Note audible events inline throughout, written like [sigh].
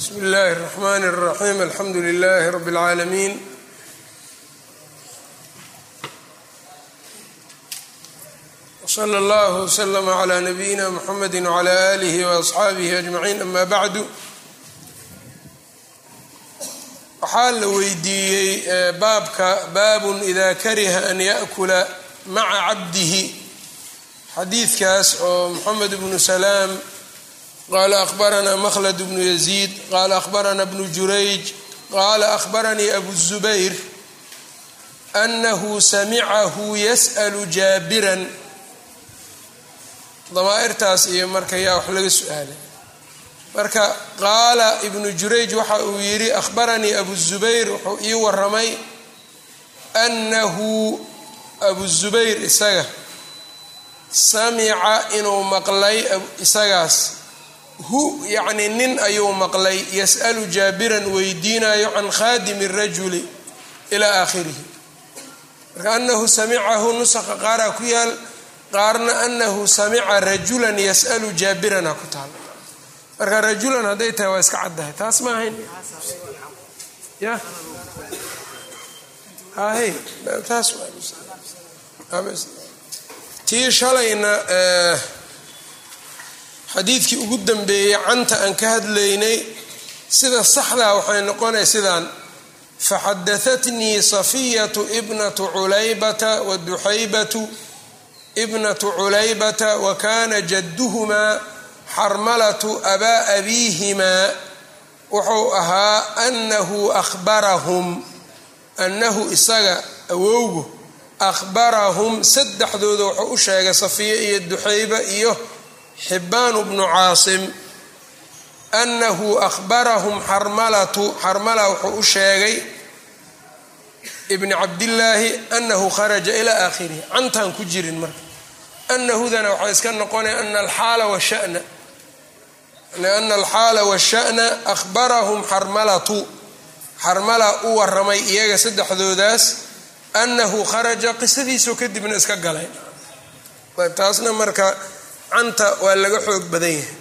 bsmi اllahi الرحmn الرaxيm alxamdu لlh rb العaalamiin wslى اllah wslm عlى nabiyina mxamedi وعlى آlih وأصxaabih أجmaعin ama bعdu waxaa la weydiiyey baabka baabun ida kariha an yaأkula maca cabdihi xadiidkaas oo mxamed bnu slaam qala ahbarana mhlad bnu yaziid qala ahbarana bnu jurayj qala ahbaranii abu zubayr anahu samicahu yas'lu jaabiran damaa'irtaas iyo marka yaa wax laga su'aalay marka qaala ibnu jurayj waxa uu yidhi ahbaranii abu zubayr wuxuu ii waramay annahu abu zubayr isaga samica inuu maqlay isagaas hu yacni nin ayuu maqlay yas'alu jaabiran weydiinayo can khaadimi rajuli ilaa aakhirihi. Marka anahu samicahu nusaqa qaaraa ku yaal qaarna anahu samica rajulan yas'alu jaabirana ku taal. Marka rajulan hadday tahay waa iska caddahay. Taas ma ahayn. Ya? Hahe taas tii shalayna xadiidkii ugu dambeeyey canta aan ka hadlaynay sida saxdaa waxay noqonay sidaan faxadahatnii safiyatu ibnatu culaybata waduxaybatu ibnatu culaybata wa kana jadduhumaa xarmalatu abaa abiihimaa wuxuu ahaa anahu ahbarahum annahu isaga awowgu akhbarahum saddexdooda wuxuu u sheegay safiya iyo duxayba iyo xibaan bnu caasim anahu ahbarahum xarmalatu xarmala wuxuu u sheegay ibni cabdillaahi anahu kharaja ilaa aakhirihi. Cantaan ku jirin marka. Anahudana waxaa iska noqonaya ana alxaala washana ana alxaala washa'na ahbarahum xarmalatu xarmala u waramay iyaga saddexdoodaas anahu kharaja qisadiisoo kadibna iska galay. Taasna marka canta waa laga xoog badan yahay.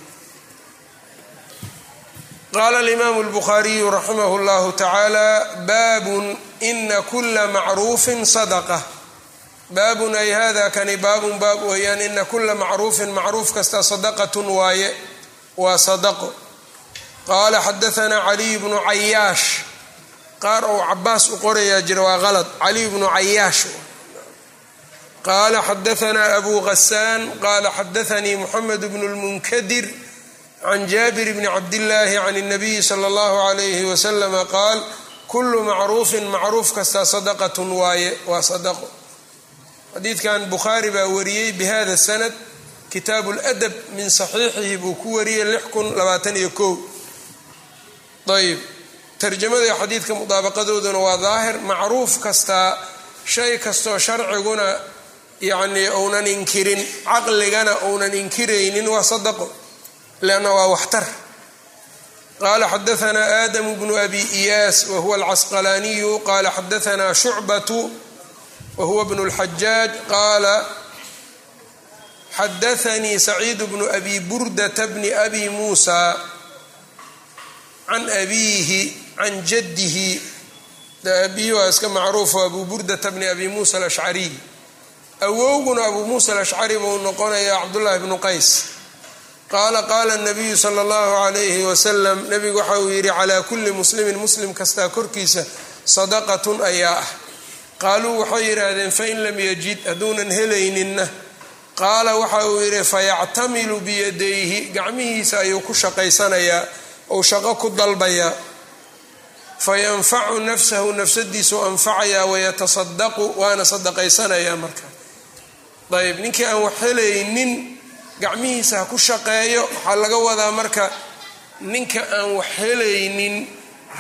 Qaala alimaamu اlbukhaariyu raximah اllahu tacaala baabun ina kula macruufin sadaqa. Baabun ay hada kani baabun baab weeyaan ina kula macruufin macruuf kasta sadaqatun waaye waa sadaqo. Qaala xadaanaa caliy bnu cayaash qaar ou cabaas u qorayaa jira waa qalad caliy bnu cayaash qala xadaanaa abu hasaan qala xadaanii muxamed bnu lmunkadir can jaabir bni cabdillaahi can اnabiyi sala اllahu alayhi waslama qaal kulu macruufin macruuf kastaa sadaqatun waaye waa sadaqo xadiidkan bukhaari baa wariyey bihada sanad kitaabu ladab min saxiixihi buu ku wariyey ayb tarjamada xadiidka mudaabaqadooduna waa daahir macruuf kastaa shay kastoo sharciguna yacnii ounan inkirin caqligana ounan inkiraynin waa sadaqo. Leanna waa waxtar. Qaala xadaanaa aadamu bnu abi iyaas wahuwa alcasqalaaniyu qaala xadaanaa shucbatu wahuwa bnu اlxajaaj qaala xadaanii saciid bnu abi burdata bni abi muusa can abiihi can jaddihi. Abihi waa iska macruufo abu burdata bni abi muusa alashcariy awowguna abuu muusa alashcari buu noqonayaa cabdullaahi bnu qays. Qaala qaala nabiyu sala allahu calayhi wasalam nebigu waxa uu yidhi calaa kulli muslimin muslim kastaa korkiisa sadaqatun ayaa ah qaaluu waxay yidhaahdeen fain lam yajid hadduunan helayninna. Qaala waxa uu yidhi fayactamilu biyadayhi gacmihiisa ayuu ku shaqaysanayaa ou shaqo ku dalbayaa fayanfacu nafsahu nafsadiisuu anfacayaa wayatasadaqu waana sadaqaysanayaa marka ayb ninkii aan wax helaynin gacmihiisa ha ku shaqeeyo. Waxaa laga wadaa marka ninka aan wax helaynin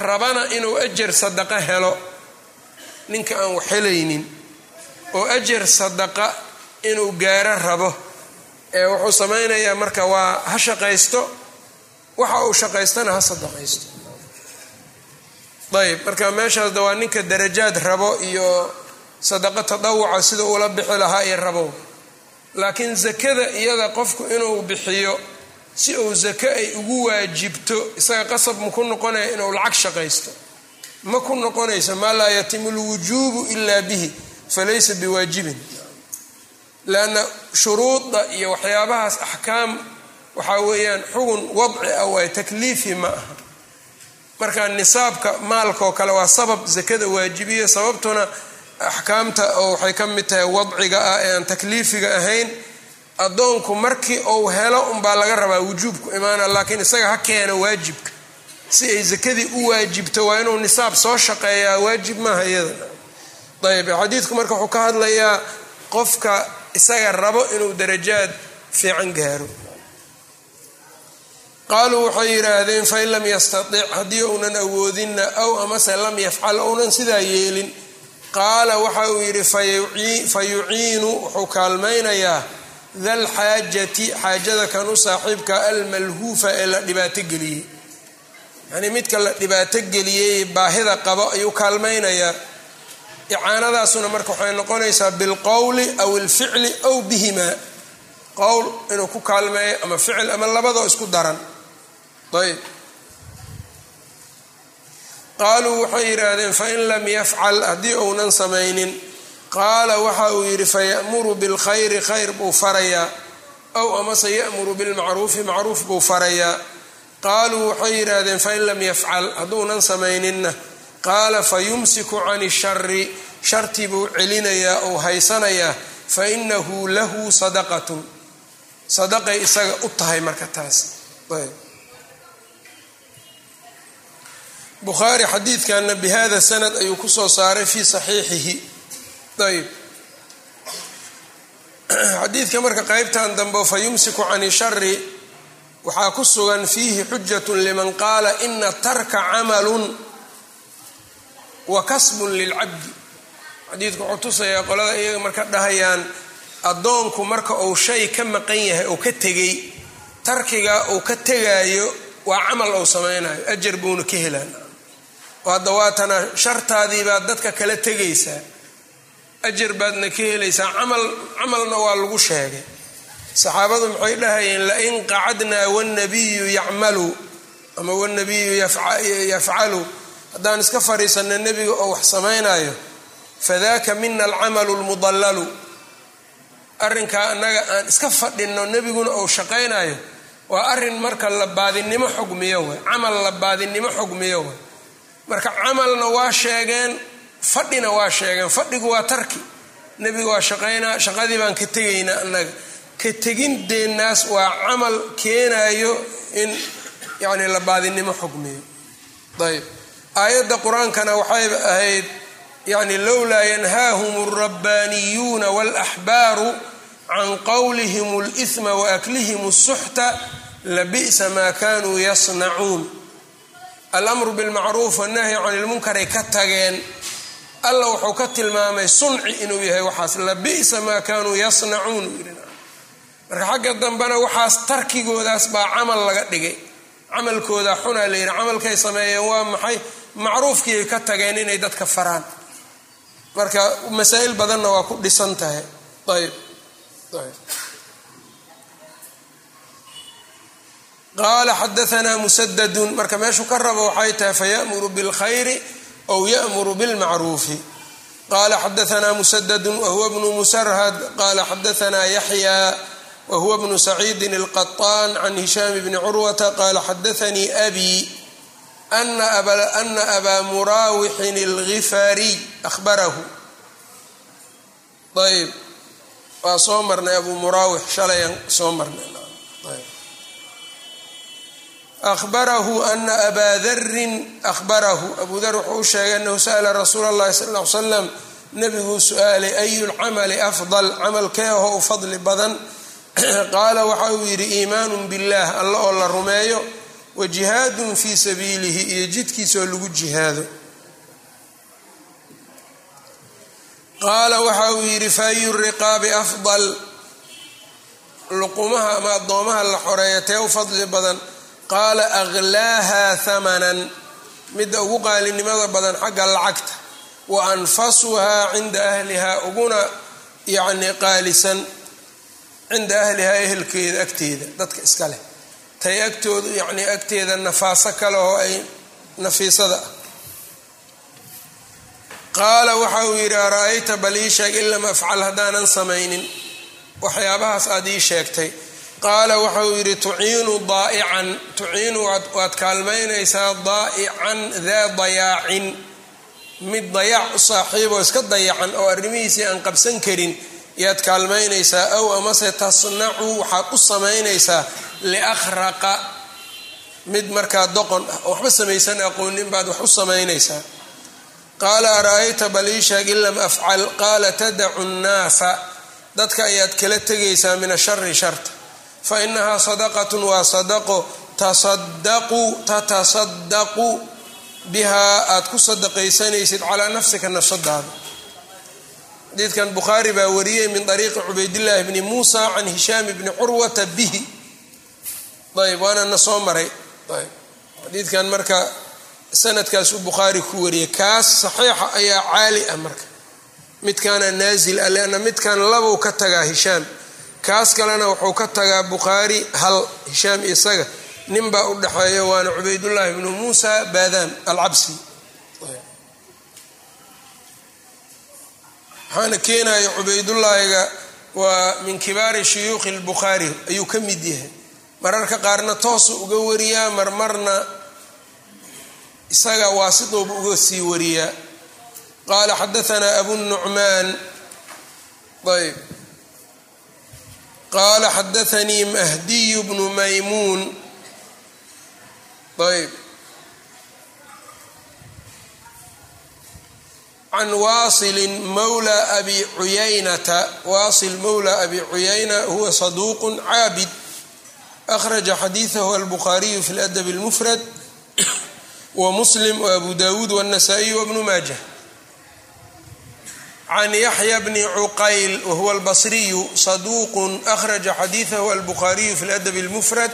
rabana inuu ajar sadaqa helo. Ninka aan wax helaynin oo ajar sadaqa inuu gaaro rabo. Ee wuxuu samaynayaa marka waa ha shaqaysto waxa uu shaqaystana ha sadaqaysto. Ayb marka meeshaasda waa ninka darajaad rabo iyo sadaqo tadawuca sida uula bixi lahaa iyo rabo. Laakiin sakada iyada qofku inuu bixiyo si uu zake ay ugu waajibto isaga qasab ma ku noqonaya inuu lacag shaqaysto. Ma ku noqonayso maa laa yatimu lwujuubu ilaa bihi falaysa biwaajibin. Leanna shuruudda iyo waxyaabahaas axkaam waxaa weeyaan xugun wadci ah waay takliifi ma aha. Marka nisaabka maalkaoo kale waa sabab zakada waajibiya sababtuna axkaamta oo waxay ka mid tahay wadciga ah ee aan takliifiga ahayn addoonku markii uu helo unbaa laga rabaa wujuubku imaana laakiin isaga ha keena waajibka. Si ay zakadii u waajibto waa inuu nisaab soo shaqeeyaa waajib maaha iyada. Ayb xadiidku marka wuxuu ka hadlayaa qofka isaga rabo inuu darajaad fiican gaaro. Qaaluu waxay yidhaahdeen fain lam yastatic haddii uunan awoodinna aw amase lam yafcal ounan sidaa yeelin qaala waxa uu yidhi fa yuciinu wuxuu kaalmaynayaa dal xaajati xaajada kan u saaxiibka almalhuufa ee la dhibaato geliyey. Yanii midka la dhibaato geliyey baahida qabo ayuu kaalmaynayaa. Icaanadaasuna marka waxay noqonaysaa bilqowli aw ilficli aw bihimaa qowl inuu ku kaalmeeyo ama ficil ama labadoo isku daran. Ayb qaaluu waxay yidhaahdeen fain lam yafcal haddii uunan samaynin. Qaala waxa uu yidhi faya'muru bilkhayri khayr buu farayaa. Aw amase ya'muru bilmacruufi macruuf buu farayaa. Qaaluu waxay yidhaahdeen fain lam yafcal hadduunan samayninna. Qaala fayumsiku can ishari shartii buu celinayaa ou haysanayaa fainahu lahu sadaqatun. Sadaqay isaga u tahay marka taas bukhaari xadiidkanna bihada sanad ayuu ku soo saaray fii saxiixihi. Ayb [clears throat] xadiidka marka qeybtan dambe fayumsiku can ishari waxaa ku sugan fiihi xujatu liman qaala ina tarka camalun wa kasbun lilcabdi xadiidku wuxuu tusayaa qolada iyaga marka dhahayaan addoonku marka uu shay ka maqan yahay oo ka tegay tarkiga uu ka tegaayo waa camal uu samaynayo ajar buuna ka helaan oo hadda shartaadii baad dadka kala tegaysaa. Ajar baadna ka helaysaa camal camalna waa lagu sheegay. Saxaabadu maxay dhahayeen lain qacadnaa wanabiyu yacmalu ama wanabiyu yafcalu. Haddaan iska fadhiisanna nebiga oo wax samaynayo fadaka mina alcamalu lmudallalu arrinkaa annaga aan iska fadhinno nebiguna ou shaqaynayo waa arrin marka la xugmiyo way camal la baadinimo xugmiyo way marka camalna waa sheegeen fadhina waa sheegeen fadhigu waa tarki. Nebigu waa shaqaynaa shaqadii baan ka tegaynaa annaga ka tegindeennaas waa camal keenayo in yacni la baadinimo xugmiyo. Ayb aayadda qur'aankana waxay ahayd yacni lowlaa yanhaahum alrabbaaniyuuna waalaxbaaru can qowlihim alihma waaklihim الsuxta labi'sa maa kanuu yasnacuun alamru bilmacruuf wannahyi can ilmunkaray ka tageen alla wuxuu ka tilmaamay sunci inuu yahay waxaas labi'sa maa kanuu yasnacuun marka xagga dambena waxaas tarkigoodaas baa camal laga dhigay. Camalkooda xunaa la yidhi camalkay sameeyeen waa maxay? Macruufkiiay ka tageen inay dadka faraan. Marka masaa'il badanna waa ku dhisan tahay. Ayb ayb qaala xadaanaa musadadun marka meeshuu ka rabo waxay tahay faya'muru bilkhayri ow ya'muru bilmacruufi qala xadaanaa musadadun wahuwa bnu musarhad qala xadaanaa yaxya wahuwa bnu saciidin alqaطaan can hishaam bni curwata qala xadaanii abi ana abaa muraawixin alghifaariy ahbarahu ayb waa soo marnay abu muraawix shalayaan soo marnay ahbarahu ana abaa darin ahbarahu abu dar wuxuu u sheegay anahu sa'la rasuula اllahi sal ly slam nebiguu su'aalay ayu lcamali afdal camalkeeho u fadli badan qaala waxa uu yidhi iimaanu biاllah alla oo la rumeeyo wa jihaadun fii sabiilihi iyo jidkiisaoo lagu jihaado qaala waxa uu yidhi faayu riqaabi luqumaha ama addoomaha la xoreeya tee u fadli badan qaala aklaaha hamanan midda ugu qaalinimada badan xagga lacagta wa anfasuhaa cinda ahlihaa uguna yacni qaalisan cinda ahlihaa ehelkeeda agteeda dadka iska leh. Tay agtoodu yacnii agteeda nafaaso kale oo ay nafiisada ah. Qaala waxa uu yidhi ara-ayta bal ii sheeg in lam afcal haddaanan samaynin? Waxyaabahaas aad ii sheegtay qaala waxa uu yidhi tuciinu daa'ican. Tuciinu waad kaalmaynaysaa daa'ican daa dayaacin. Mid dayaac u saaxiiboo iska dayacan oo arrimihiisii aan qabsan karin yaad kaalmaynaysaa aw amase tasnacu waxaad u samaynaysaa liakhraqa. Mid markaa doqon ah oo waxba samaysan aqoonin baad wax u samaynaysaa. Qaala ara-ayta bal ii sheeg in lam afcal? Qaala tadacu nnaasa. Dadka ayaad kala tegaysaa min ashari sharta fa inahaa waa sadaqo tasadaqu tatasadaqu bihaa aad ku sadaqaysanaysid calaa nafsika nafsadaada xadiidkan bukhaari baa wariyey min ariiqi cubaydillaahi bni muusa can hishaam bni curwata bihi ayb waana na soo maray ayb xadiidkan marka sanadkaasuu bukhaari ku wariyey kaas saxiixa ayaa caali ah marka midkaana naazil ah leanna midkan labuu ka tagaa hishaam kaas kalena wuxuu ka tagaa bukhaari hal hishaam isaga. Ninbaa u dhexeeya waana cubaydullaahi bnu muusa baadaan alcabsi. Waxaana keenaya cubaydullaahiga waa min kibaari shuyuukhi lbukhaari ayuu ka mid yahay. Mararka qaarna toosu uga wariyaa marmarna isaga waasituuba uga sii wariyaa. Qaala xadaanaa abu nucmaan ayb qaala xadaanii mahdiyu bnu maymuun ayb can waasilin mawla abi cuyaynata waasil mawla abi cuyayna huwa saduuqun caabid akhraja xadiidahu albukhaariyu fi ladab اlmufrad wa muslim waabu dawuud wاnasaa'iy wabnu maajah can yaxya bni cuqayl wahuwa albasriyu saduuqun akhraja xadiidahu albukhaariyu fi ladab اlmufrad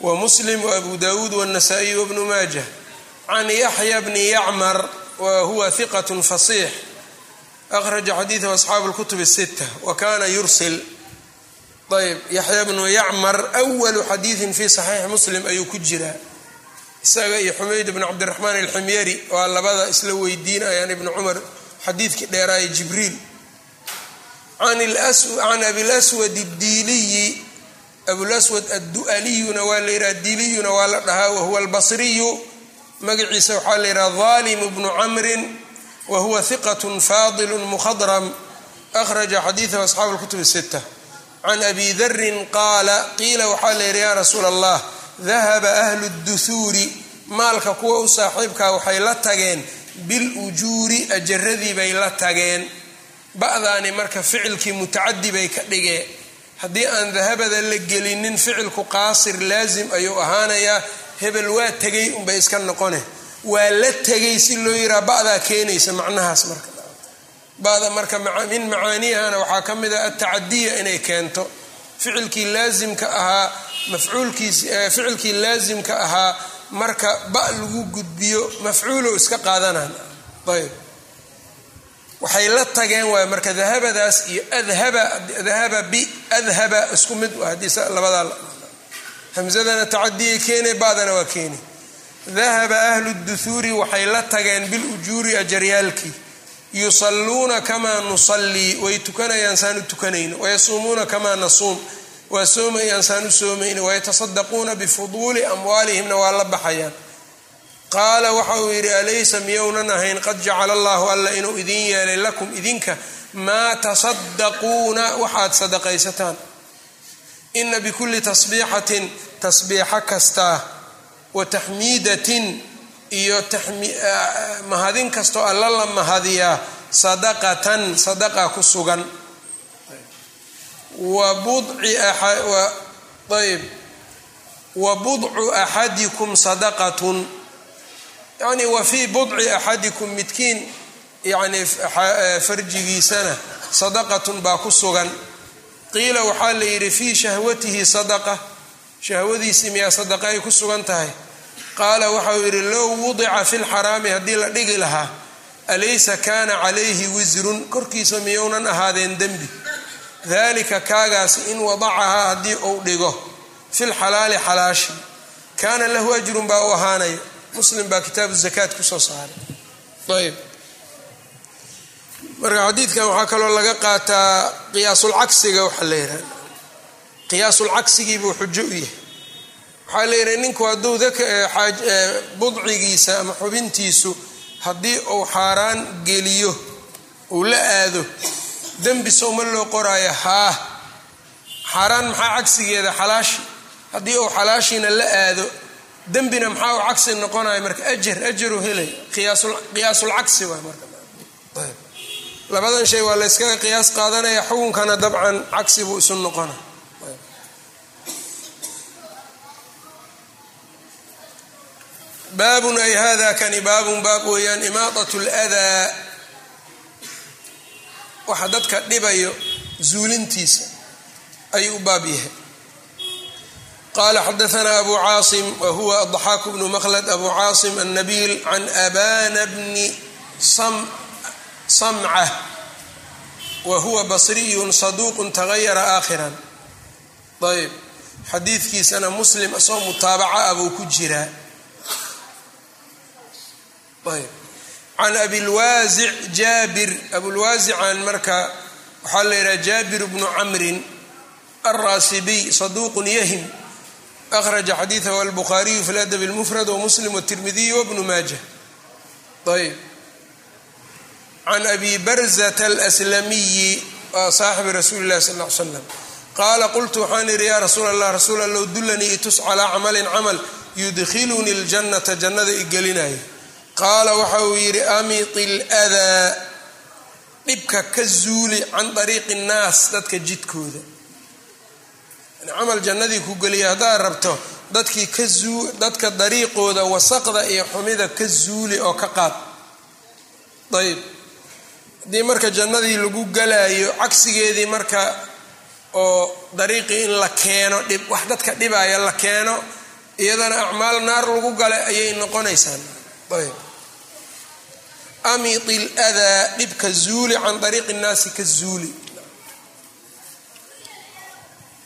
wa muslim waabu dawuud wاnasaa'iy wabnu maajah can yaxya bni yacmar whuwa hiqat fasiix akhraja xadiidahu asxaabu اlkutub الsita wa kana yursil ayb yaxya bnu yacmar awalu xadiidin fi saxiixi muslim ayuu ku jiraa isaga iyo xumayd bn cabdiraxmaan alximyari waa labada isla weydiinayaan ibni cumar xadiidkii dheeraaye jibriil. Can abilaswad addiiliyi abulaswad addu'aliyuna waa la yidhaha diiliyuna waa la dhahaa wahuwa albasriyu. Magaciisa waxaa la yidhaha daalimu bnu camrin wahuwa hiqat faadilu mukhadram. Akhraja xadiidahu asxaabu lkutubi sita can abi darin qaala qiila waxaa la yidhi yaa rasuula allah dahaba ahlu dduhuuri maalka kuwa u saaxiibkaa waxay la tageen bilujuuri ajaradii bay la tageen. Ba'daani marka ficilkii mutacadi bay ka dhigeen haddii aan dahabada la gelinin ficilku qaasir laasim ayuu ahaanayaa. Hebel waa tegay unbay iska noqone. Waa la tegay si loo yiraa ba'daa keenaysa macnahaas marka. Ba'da marka min macaaniyahana waxaa ka mid ah atacadiya inay keento. Ficilkii laasimka ahaa mafcuulkiis ficilkii laasimka ahaa marka ba lagu gudbiyo mafcuulow iska qaadanaan. Ayb. Waxay la tageen waay marka dahabadaas iyo adhaba dahaba bi adhaba isku mid haddii labadaa hamsadana tacadiyay keenay ba'dana waa keeni. Dahaba ahlu duhuuri waxay la tageen bilujuuri ajaryaalkii yusalluuna kamaa nusallii way tukanayaan saan u tukanayno wayasuumuuna kamaa nasuum waa soomayaan saan u soomayno wayatasaddaquuna bifuduuli amwaalihimna waa la baxayaan. Qaala waxa uu yidhi alaysa miyownan ahayn? Qad jacala allaahu alla inuu idin yeelay lakum idinka maa tasaddaquuna waxaad sadaqaysataan. Ina bikulli tasbiixatin tasbiixo kastaa wa taxmiidatin iyo mahadin kastoo alla la mahadiyaa sadaqatan sadaqa ku sugan ayb wa budcu axadikum sadaqatun. Yani wa fii budci axadikum midkiin yani farjigiisana sadaqatun baa ku sugan. Qiila waxaa la yidhi fii shahwatihi sadaqa. Shahwadiisii miyaa sadaqa ay ku sugan tahay? Qaala waxauu yidhi low wudica fi lxaraami haddii la dhigi lahaa alaysa kaana calayhi wisrun korkiisa miyounan ahaadeen dembi dalika kaagaas in wadacahaa haddii uu dhigo fi lxalaali xalaashi. Kaana lahu ajrun baa u ahaanaya muslim baa kitaabu zakaat ku soo saaray. Ayb marka xadiidkan waxaa kaloo laga qaataa qiyaasulcagsiga waxaa la yidhaha qiyaasulcagsigiibuu xujo u yahay. Waxaa la yidhaha ninku hadduu budcigiisa ama xubintiisu haddii uu xaaraan geliyo uu la aado dembi sowma loo qoraayo? Haa. Xaaraan maxaa cagsigeeda? Xalaashi. Haddii uu xalaashiina la aado dembina maxaa uu cagsi noqonaya marka? Ajar ajaru helay. Qiyaasulcagsi waay marka. Labadan shay waa la qiyaas qaadanaya xukunkana dabcan cagsi buu isu noqona baabun ay hada kani? Baabun baab weeyaan imaadat ladaa waxa dadka dhibayo zuulintiisa ayuu u baab yahay. Qala xadaana abu caasim wa huwa adxaaku bnu maqlad abu caasim annabiil can abana bni samca wa huwa basriyun saduuqun tagayara aakhiran. Ayb xadiidkiisana muslim isagoo mutaabaca ah buu ku jiraa. Ayb can abilwaasic jaabir abulwaasican marka waxaa la yidhaha jaabir bnu camrin alraasibiy saduuqun yahim akhraja xadiidahu albukhaariyu fi ladab اlmufrad wamuslim wاtirmidiy wbnu maaja ayb can abi barzata alslamiyi waa saaxibi rasuuli اllahi sal l slam qaala qultu waxaan idhi yaa rasuul allah rasuul allow dullanii itus calaa camalin camal yudkhilunii اljannata jannada igelinaya qaala waxa uu yidhi amiti ladaa dhibka ka zuuli can dariiqi nnaas dadka jidkooda. Camal jannadii ku geliya haddaad rabto dadkii dadka dariiqooda wasaqda iyo xumida ka zuuli oo ka qaad. Ayb haddii marka jannadii lagu galaayo cagsigeedii marka oo dariiqii in la keeno dhib wax dadka dhibaya la keeno iyadana acmaal naar lagu galay ayay noqonaysaa ayb amiti ladaa dhibka zuuli can dariiqi nnaasi ka zuuli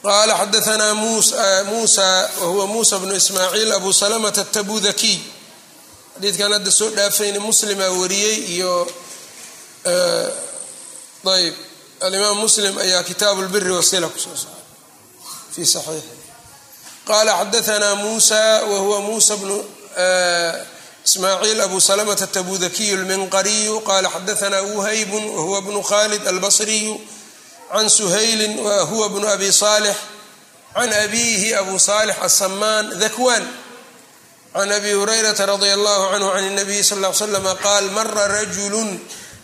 qala xadaanaa muusa wahuwa muusa bnu ismaaciil abu salamata atabudakiy xadiidkan hadda soo dhaafayna muslima wariyey iyo ayb alimaam muslim ayaa kitaabu lbiri wasila ku soo saaray fi saxiixi qala xadaanaa muusa wahuwa muusa bnu ismaaciil abu salamata atabudakiy lminqariyu qala xadaanaa wuhaybun wahuwa bnu khalid albasriyu can suhayli wahuwa bnu abi salix can abihi abu salix asamaan dakwan can abi hurayrata radi allahu canhu can nabiyi sal l slama qaal mara rajulun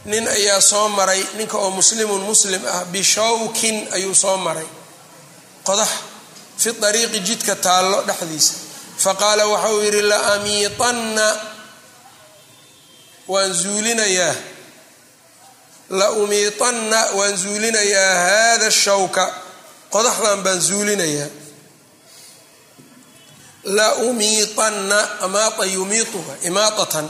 nin ayaa soo maray ninka oo muslimun muslim ah bishawkin ayuu soo maray qodax fi ariiqi jidka taallo dhexdiisa faqaala waxa uu yidhi la amiitanna waan zuulinayaa. La umiitanna waan zuulinayaa hada shawka. Qodaxdan baan zuulinayaa. La umiitanna amaata yumiituha imaatatan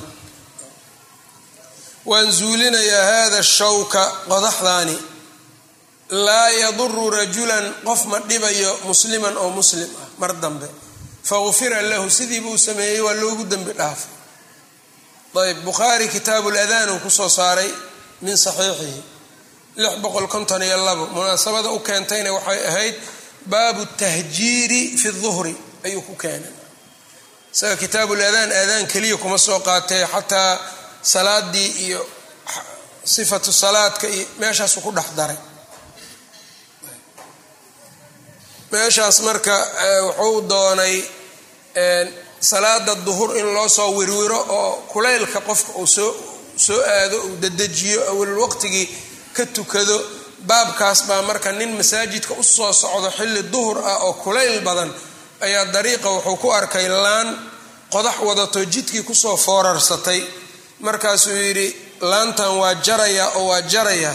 waan zuulinayaa hada shawka qodaxdaani. Laa yaduru rajulan qof ma dhibayo musliman oo muslim ah mar dambe. Fagufira lahu sidii buu sameeyey waa loogu dembi dhaafay ayb bukhaari kitaabu ladaan uu ku soo saaray min saxiixihi lix boqol konton iyo labo. Munaasabada u keentayna waxay ahayd baabu tahjiiri fi duhri ayuu ku keenay. Isaga kitaabul adaan aadaan keliya kuma soo qaatee xataa salaadii iyo sifatu salaadka iyo meeshaasu ku dhex daray. Meeshaas marka wuxuu doonay salaada duhur in loo soo wirwiro oo kulaylka qofka uu soo aado uu dadejiyo awalul waqtigii ka tukado baabkaas baa marka nin masaajidka u soo socdo xilli duhur ah oo kulayl badan ayaa dariiqa wuxuu ku arkay laan qodax wadato jidkii ku soo foorarsatay markaasuu yidhi laantan waa jaraya oo waa jaraya.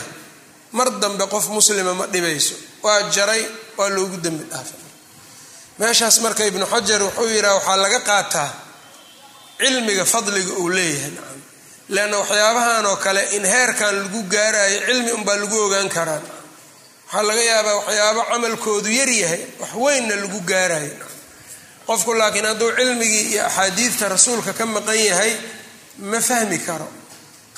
Mar dambe qof muslima ma dhibayso. Waa jaray waa loogu dembi dhaafay meeshaas marka ibnu xajar wuxuu yidhaha waxaa laga qaataa cilmiga fadliga uu leeyahay nacam. Leanna waxyaabahan oo kale in heerkan lagu gaarayo cilmi unbaa lagu ogaan karaa waxaa laga yaabaa waxyaabo camalkoodu yaryahay wax weynna lagu gaarayo qofku laakiin hadduu cilmigii iyo axaadiidta rasuulka ka maqan yahay ma fahmi karo.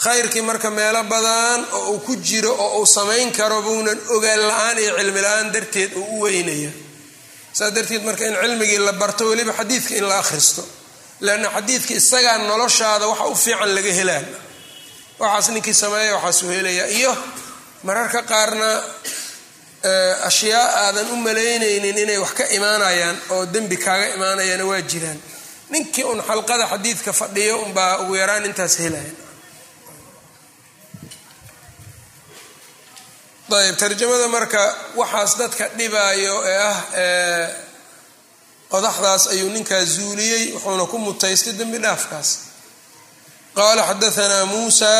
Khayrkii marka meelo badan oo uu ku jiro oo uu samayn karo buunan ogaan la'aan iyo cilmi la'aan darteed uu u weynaya saas darteed marka in cilmigii la barto weliba xadiidka in la akhristo. Leanna xadiidka isagaa noloshaada waxa u fiican laga helaan. Waxaas ninkii sameeya waxaasuu helaya iyo mararka qaarna ashyaa aadan u malaynaynin inay wax ka imaanayaan oo dembi kaaga imaanayana waa jiraan. Ninkii un xalqada xadiidka fadhiyo unbaa ugu yaraan intaas helaya ayb tarjamada marka waxaas dadka dhibaayo ee ah qodaxdaas ayuu ninkaa zuuliyey wuxuuna ku mutaystay dembi dhaafkaas. Qala xadaanaa muusa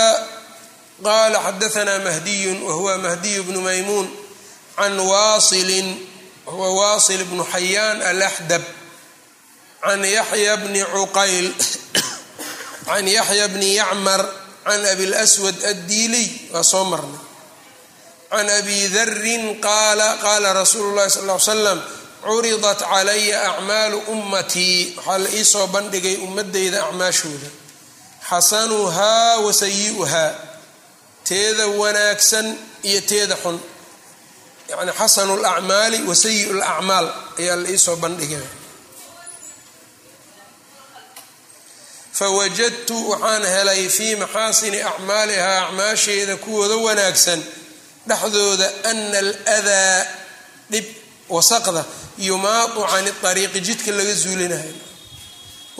qala xadaanaa mahdiyun wahuwa mahdiy bnu maymuun can waasilin wahuwa waasil bnu xayaan alaxdab can yaxya bni cuqayl [coughs] can yaxya bni yacmar can abi lswad addiiliy waa soo marnay can abi darin qaala qaala rasuulu llahi sal l slam curidat calaya acmaalu ummatii waxaa la iisoo bandhigay ummadeyda acmaashooda xasanuhaa wa sayi'uhaa teeda wanaagsan iyo teeda xun yacni xasanu lacmaali wa sayi'u lacmaal ayaa la iisoo bandhigay fawajadtu waxaan helay fii maxaasini acmaalihaa acmaasheeda kuwooda wanaagsan dhexdooda ana aladaa dhib wasaqda yumaatu cani ariiqi jidka laga zuulinayo.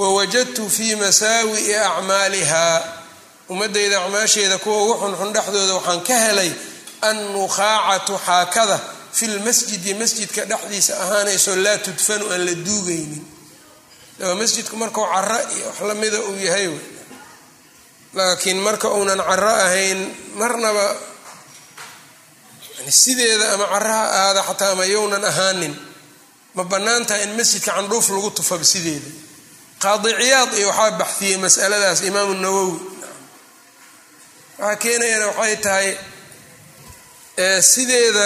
Wawajadtu fii masaawi'i acmaalihaa ummadeyda acmaasheeda kuwa ugu xunxun dhexdooda waxaan ka helay annukhaacatu xaakada fi lmasjidi masjidka dhexdiisa ahaanayso laa tudfanu aan la duugaynin. Masjidku markuu caro iyo wax lamida uu yahay laakiin marka uunan caro ahayn marnaba sideeda ama caraha ahaada xataa ama yownan ahaanin ma bannaan tahay in masjidka candhuuf lagu tufaba sideeda. Qaadiciyaad iyo waxaa baxiyey masaladaas imaamu nawowi. Waxaa keenayana waxay tahay sideeda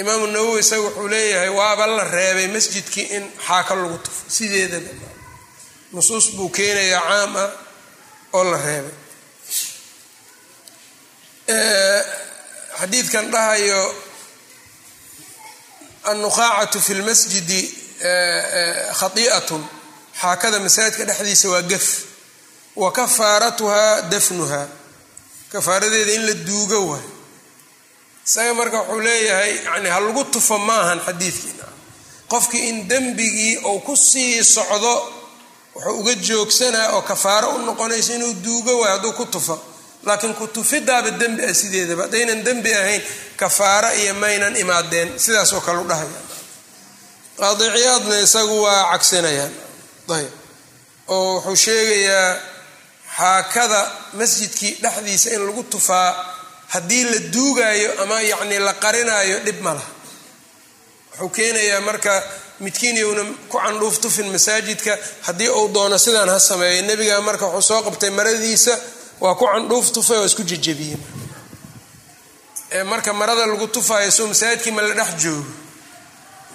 imaamu nawowi isaga wuxuu leeyahay waaba la reebay masjidkii in xaaka lagu tufo sideedaba nusuus buu keenayaa caam ah oo la reebay xadiidkan dhahayo annukhaacatu fi lmasjidi khati'atun. Xaakada masaajidka dhexdiisa waa gaf. Wa kafaaratuhaa dafnuhaa. Kafaaradeeda in la duugo waay. Isaga marka wuxuu leeyahay yani ha lagu tufo maahan xadiidkiina. Qofkii in dembigii uu ku sii socdo wuxuu uga joogsanaa oo kafaaro u noqonaysa inuu duugo waay hadduu ku tufo laakiin kutufidaaba dembi ah sideedaba haddaynan dembi ahayn kafaaro iyo maynan imaadeen sidaasoo kale u dhahaya qaadiciyaadna isagu waa cagsinayaan ayb oo wuxuu sheegayaa xaakada masjidkii dhexdiisa in lagu tufaa haddii la duugaayo ama yacni la qarinaayo dhib ma laha. Wuxuu keenayaa marka midkiin yowna ku candhuuf tufin masaajidka haddii uu doono sidaan ha sameeyo nebiga marka wuxuu soo qabtay maradiisa waa ku candhuuf tufay oo isku jejebiyey marka marada lagu tufaayo soo masaajidkii ma la dhex joogo.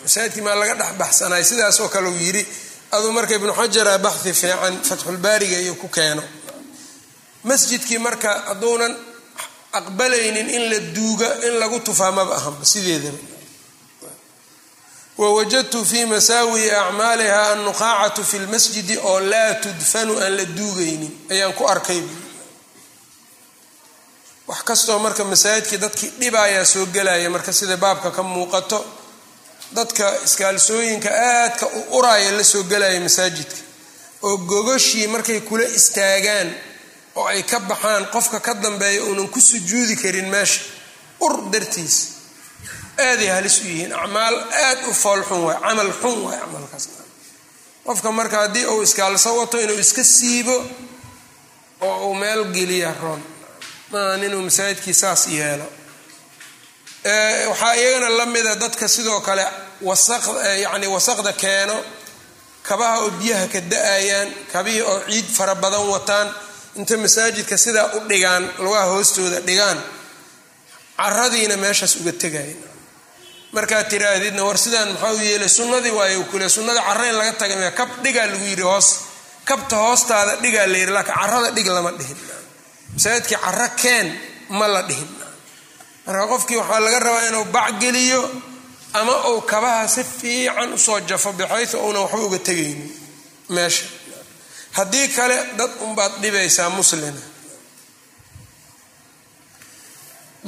Masaajidkii maa laga dhex baxsanayo sidaasoo kale uu yidhi aduu marka ibnu xajara baxhi fiican fatxulbaariga iyo ku keeno. Masjidkii marka hadduunan aqbalaynin in la duuga in lagu tufaa maba ahanba sideedaba. Wawajadtu fi masaawi'i acmaaliha annukhaacatu fi lmasjidi oo laa tudfanu aan la duugaynin ayaan ku arkay wax kastoo marka masaajidkii dadkii dhibayaa soo gelaya marka sida baabka ka muuqato dadka iskaalsooyinka aadka u uraya la soo gelaya masaajidka. Oo gogoshii markay kula istaagaan oo ay ka baxaan qofka ka dambeeya uunan ku sujuudi karin meesha ur dartiis. Aaday halis u yihiin acmaal aad u fool xun waay camal xun waay camalkaas qofka marka haddii uu iskaalso wato inuu iska siibo oo uu meel geliya roon maahan inuu masaajidkii saas yeelo. Waxaa iyagana la mida dadka sidoo kale yani wasaqda keeno kabaha oo biyaha ka da'ayaan kabihii oo ciid fara badan wataan inta masaajidka sidaa u dhigaan lugaha hoostooda dhigaan caradiina meeshaas uga tegayan markaad tiraahdidna war sidaan maxaa u yeelay sunnadii waayo kule sunnada carra in laga taga kab dhigaa lagu yidhi hoos kabta hoostaada dhigaa la yidhi laakiin carrada dhig lama dhihin masaajidkii carro keen ma la dhihin. Marka qofkii waxaa laga rabaa inuu bacgeliyo ama uu kabaha si fiican u soo jafo bixaysu uuna waxba uga tegaynin meesha. Haddii kale dad unbaad dhibaysaa muslina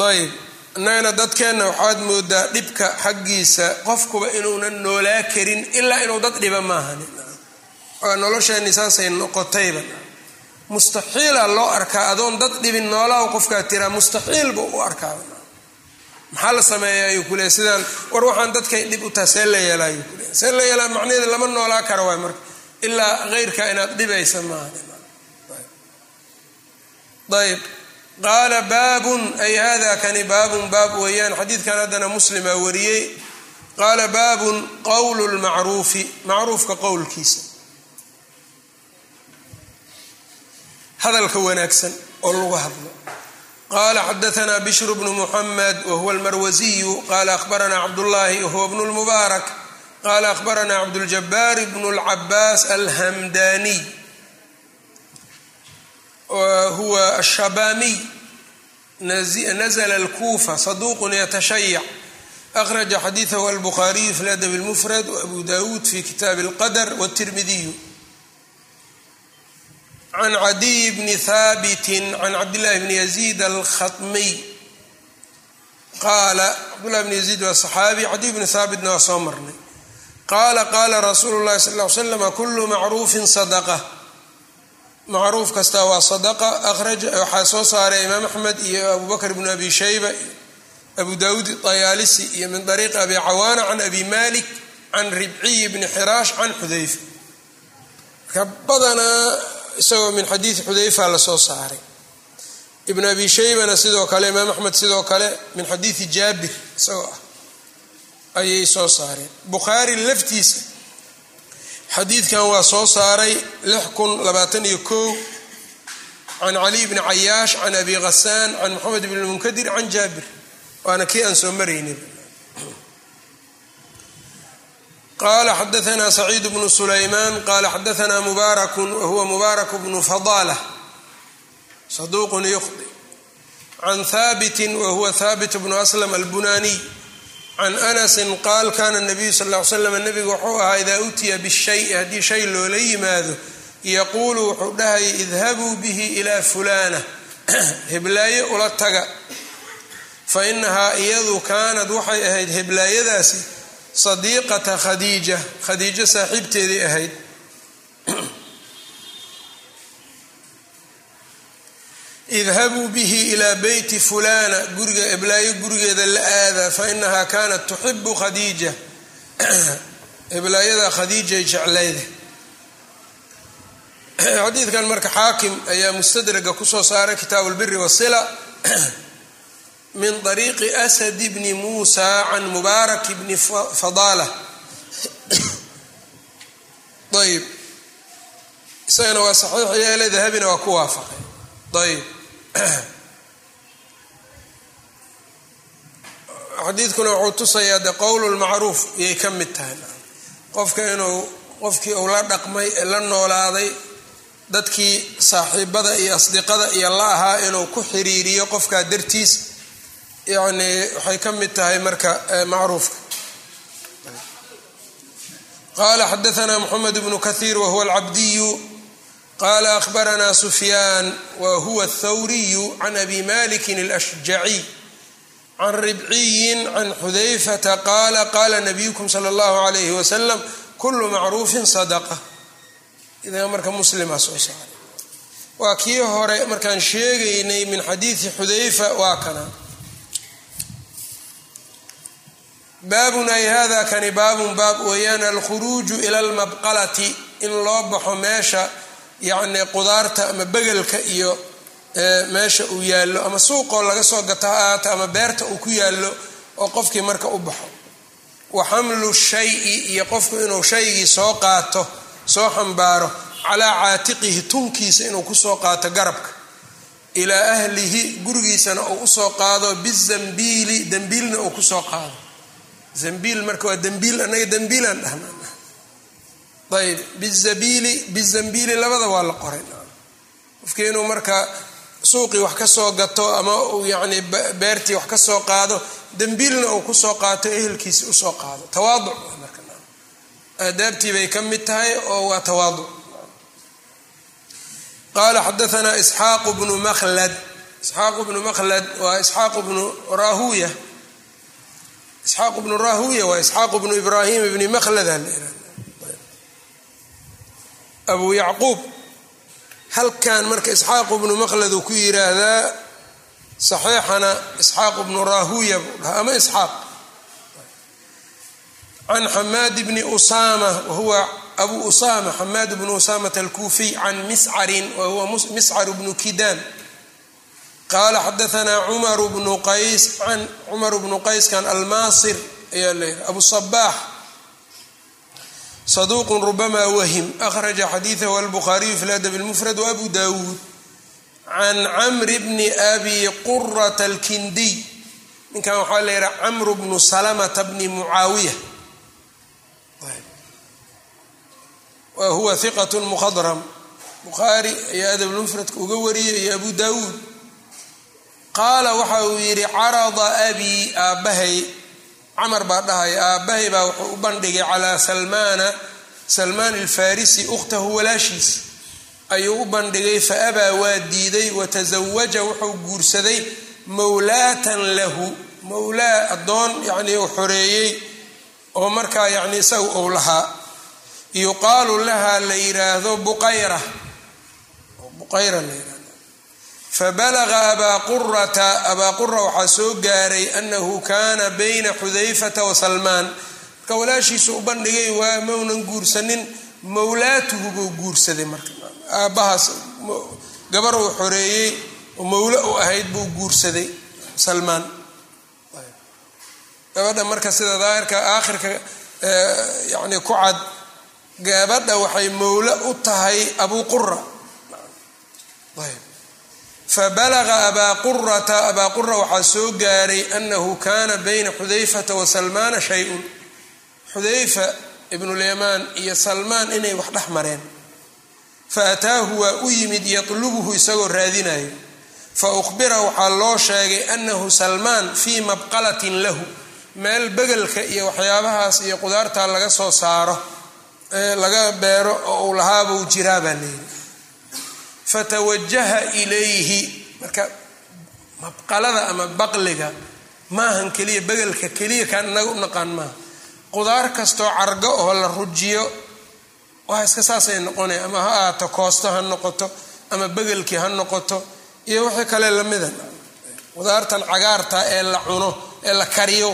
ayb innagana dadkeenna waxaad moodaa dhibka xaggiisa qofkuba inuunan noolaa karin ilaa inuu dad dhiba maahan. Nolosheenni saasay noqotayba mustaxiila loo arkaa adoon dad dhibin noolaha qofkaa tiraa mustaxiilba u arkaa. Maxaa la sameeya ayuu kule sidaan war waxaan dadkay dhib u taha see la yeela ayuu kule see la yeelaa macnaheeda lama noolaa kara waay marka. Ilaa keyrka inaad dhibaysa maaha ayb. Qaala baabun ay hada kani baabun baab weeyaan. Xadiidkan haddana muslima wariyey. Qaala baabun qowlu lmacruufi macruufka qowlkiisa hadalka wanaagsan oo lagu hadlo qala xadaثna bshر bn mحmed whuwa اlmarwasiyu qala akhbarana cabdالlahi whuwa bn اlmubaarak qala akhbarana cabdاljabaar bn اlcabaas alhamdaniy huwa الshabamiy nazla اlkufa saduq ytashayac akhraja xadiiثah albukhaariyu fi ladb اlmfrad wabu dawud fi kitaab اlqadr wالtirmidiyu can cadiy bni haabiti can cabdillahi bni yaziid alkhatmiy qaala cabdullahi bni yaziid waa saxaabi cadiy bni haabitna waa soo marnay qaala qaala rasuulu llahi sal ly slam kulu macruufin sadaqa macruuf kastaa waa sadaqa akhraja waxaa soo saaray imaam axmed iyo abu bakr bnu abi shayba iyo abu dawuud dayaalisi iyo min ariiqi abi cawaana can abi malik can ribciy bni xiraash can xudayfa marka badanaa isagoo min xadiidi xudayfa la soo saaray. Ibn abi shaybana sidoo kale imaam axmed sidoo kale min xadiidi jaabir isagoo ah ayay soo saareen. Bukhaari laftiisa xadiidkan waa soo saaray can caliy bni cayaash can abi khasaan can moxamed bn munkadir can jaabir waana kii aan soo maraynin qala xadaanaa saciid bnu sulaymaan qala xadaanaa mubaraku wahuwa mubaarak bnu fadala saduuqun yuqdi can haabiti wahuwa haabit bnu aslam albunaaniy can anasin qaal kana nabiyu sal ly slam nabigu wuxuu ahaa idaa utiya bishay haddii shay loola yimaado yaquulu wuxuu dhahaya idhabuu bihi ilaa fulaana heblaaye ula taga fa inahaa iyadu kaanad waxay ahayd heblaayadaasi sadiiqata khadiija khadiijo saaxiibteedii ahayd idhabuu bihi ilaa beyti fulana guriga eblaayo gurigeeda la aada fa inahaa kaanat tuxibu khadiija eblaayada khadiijay jeclayda xadiidkan marka xaakim ayaa mustadraga ku soo saaray kitaabu lbiri wasila min ariiqi asad bni muusa can mubaarak bni fadala ayb isagana waa saxiix yeele dahabina waa ku waafaqay. Ayb xadiidkuna wuxuu tusayaa de qowl lmacruuf iyay ka mid tahay. Qofka inuu qofkii uu la dhaqmay la noolaaday dadkii saaxiibada iyo asdiqada iyo la ahaa inuu ku xiriiriyo qofkaa dartiis yani waxay ka mid tahay marka macruufka qala xadaثna mxamed bnu kahiir wahuwa alcabdiyu qala akhbarana sufyaan wahuwa aلthawriyu can abi maliki اlashjaciy can ribciyin can xudayfata qaala qala nabiyukum slى اllahu عalayh waslam kulu macruufin sadqa idaa marka muslima soo saaray waa kii hore markaan sheegaynay min xadiidi xudayfa waa kana Baabun ay hada kani baabun baab weeyaan alkhuruuju ila almabqalati in loo baxo meesha yacni qudaarta ama begelka iyo meesha uu yaallo ama suuqoo laga soo gato ha ahaata ama beerta uu ku yaallo oo qofkii marka u baxo. Wa xamlu shayi iyo qofku inuu shaygii soo qaato soo xambaaro calaa caatiqihi tunkiisa inuu ku soo qaato garabka. Ilaa ahlihi gurigiisana uu u soo qaado bizambiili dambiilna uu ku soo qaado zambiil marka waa dembiil anaga dembiilaan dhahna ayb bizabiili bizambiili labada waa la qoray. Qofkii inuu marka suuqii wax ka soo gato ama yacni beertii wax ka soo qaado dembiilna uu ku soo qaato ehelkiisi u soo qaado. Tawaaduc marka. Aadaabtii bay ka mid tahay oo waa tawaaduc. Qaala xadaanaa isxaaqu bnu makhlad. Isxaaqu bnu makhlad waa isxaaqu bnu rahuya isxaaqu bnu rahuya waa isxaaqu bnu ibraahim bni makhlad abu yacquub halkan marka isxaaqu bnu makhlad uu ku yiraahdaa saxiixana isxaaqu bnu rahuya buu dhaha ama isxaaq can xamaad bni usama wahuwa abu usama xamaad bnu usamata alkuufiy can miscarin wahuwa miscar bnu kidaan qaala xadaanaa cumar bnu qays can cumar bnu qayskan almaasir ayaa leeyahay abu sabaax saduuq rubama wahim akhraja xadiidahu albukhaariyu fi ladab lmufrad waabu dawuud can camri bni abi qurata alkindiy ninkan waxaa la yihaha camru bnu salamata bni mucaawiya wa huwa hiqat mukhadram bukhaari ayaa adabulmufradka uga wariyay iyo abu dawuud qaala waxa uu yidhi carada abii aabbahay. Camar baa dhahaya aabbahay baa wuxuu u bandhigay calaa salmaana salmaan alfarisi ukhtahu walaashiis. Ayuu u bandhigay fa abaa waa diiday watasawaja wuxuu guursaday mawlaatan lahu. Mawlaa addoon yacnii uu xoreeyey oo markaa yacni isaga uu lahaa. Yuqaalu laha la yiraahdo buqayra. Buqayra la yiraahdo fabalaga abaa qurata abaa qura waxaa soo gaaray anahu kana bayna xudayfata wa salmaan marka walaashiisu u bandhigay waa maunan guursanin mawlaatuhu buu guursaday marka aabbahaas gabar uu xoreeyey oo mawlo u ahayd buu guursaday salmaan gabadha marka sida daahirka aakhirka yani ku cad gabadha waxay mawlo u tahay abu qura fabalaga abaa qurata abaa qura waxaa soo gaaray anahu kana bayna xudayfata wa salmaana shay-un xudayfa ibnulyamaan iyo salmaan inay wax dhex mareen fa ataahu waa u yimid yatlubuhu isagoo raadinayo fa ukhbira waxaa loo sheegay anahu salmaan fii mabqalatin lahu meel begelka iyo waxyaabahaas iyo qudaarta laga soo saaro laga beero oo uu lahaabuu jiraa baa layidhi fatawajaha ilayhi. Marka mabqalada ama baqliga maahan keliya begelka keliya kaan inaga naqaan maaha. Qudaar kastoo cargo oo la rujiyo waa iska saasay noqonaya ama ha ahaato koosto ha noqoto ama begelkii ha noqoto iyo wixii kale lamida qudaartan cagaarta ee la cuno ee la kariyo.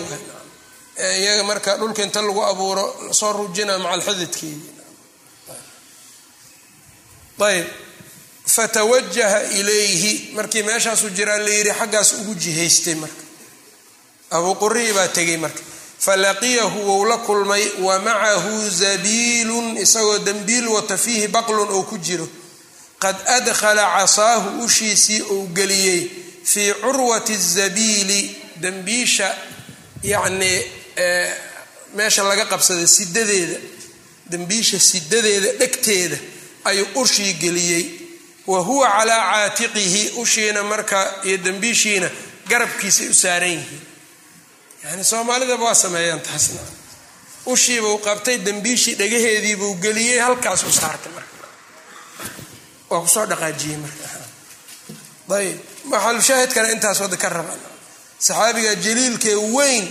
Iyaga marka dhulka inta lagu abuuro la soo rujina maca alxididkeedi ayb fatawajaha ilayhi. Markii meeshaasuu jiraa la yidhi xaggaas ugu jihaystay marka. Abuu qurihii baa tegay marka. Falaqiyahu wou la kulmay wa macahu zabiilun isagoo dembiil wata fiihi baqlun oo ku jiro. Qad adkhala casaahu ushiisii uu geliyey fii curwati zabiili. Dembiisha yacnii meesha laga qabsaday sidadeeda dembiisha sidadeeda dhegteeda ayuu ushii geliyey wa huwa calaa caatiqihi ushiina marka iyo dembiishiina garabkiisay u saaran yihiin. Yani soomaalidaba waa sameeyaan taasna. Ushiibuu qabtay dembiishii dhagaheediibuu geliyey halkaasuu saartay marka. Waa ku soo dhaqaajiyey marka. Ayb maxalushaahidkana intaas wada ka rabaan saxaabiga jaliilkee weyn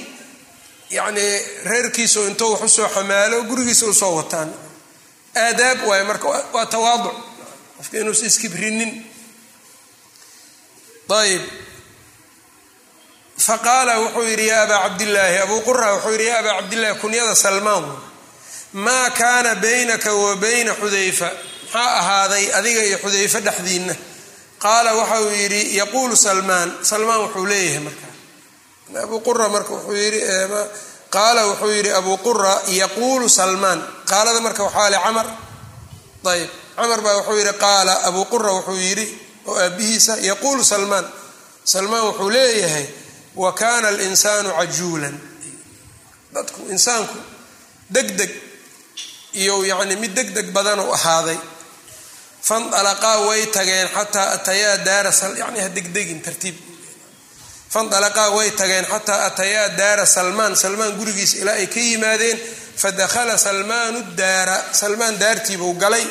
yacnii reerkiisu intuu wax u soo xamaalo gurigiisa u soo wataan. Aadaab waayo marka waa tawaaduc qofka inuusa iskibrinin ayb faqaala wuxuu yidhi yaa abaa cabdillaahi abuu qura wuxuu yidhi yaa abaa cabdillahi kunyada salmaan maa kaana baynaka wa bayna xudayfa? Maxaa ahaaday adiga iyo xudayfe dhexdiinna? Qaala waxa uu yidhi yaquulu salmaan. Salmaan wuxuu leeyahay marka. Abuu qura marka wuxuu yidhi qaala wuxuu yidhi abuu qura yaquulu salmaan. Qaalada marka waxaa le camar. Ayb camar baa wuxuu yidhi qaala abuu qura wuxuu yidhi oo aabihiisa yaquulu salmaan. Salmaan wuxuu leeyahay wa kaana alinsaanu cajuulan. Dadku insaanku deg deg iyo yacni mid deg deg badan u ahaaday. Fandalaqaa way tageen xataa atayaa daara yani ha degdegin tartiib. Fandalaqaa way tageen xataa atayaa daara salmaan. Salmaan gurigiisa ilaa ay ka yimaadeen fadakhala salmaanu daara salmaan daartiibuu galay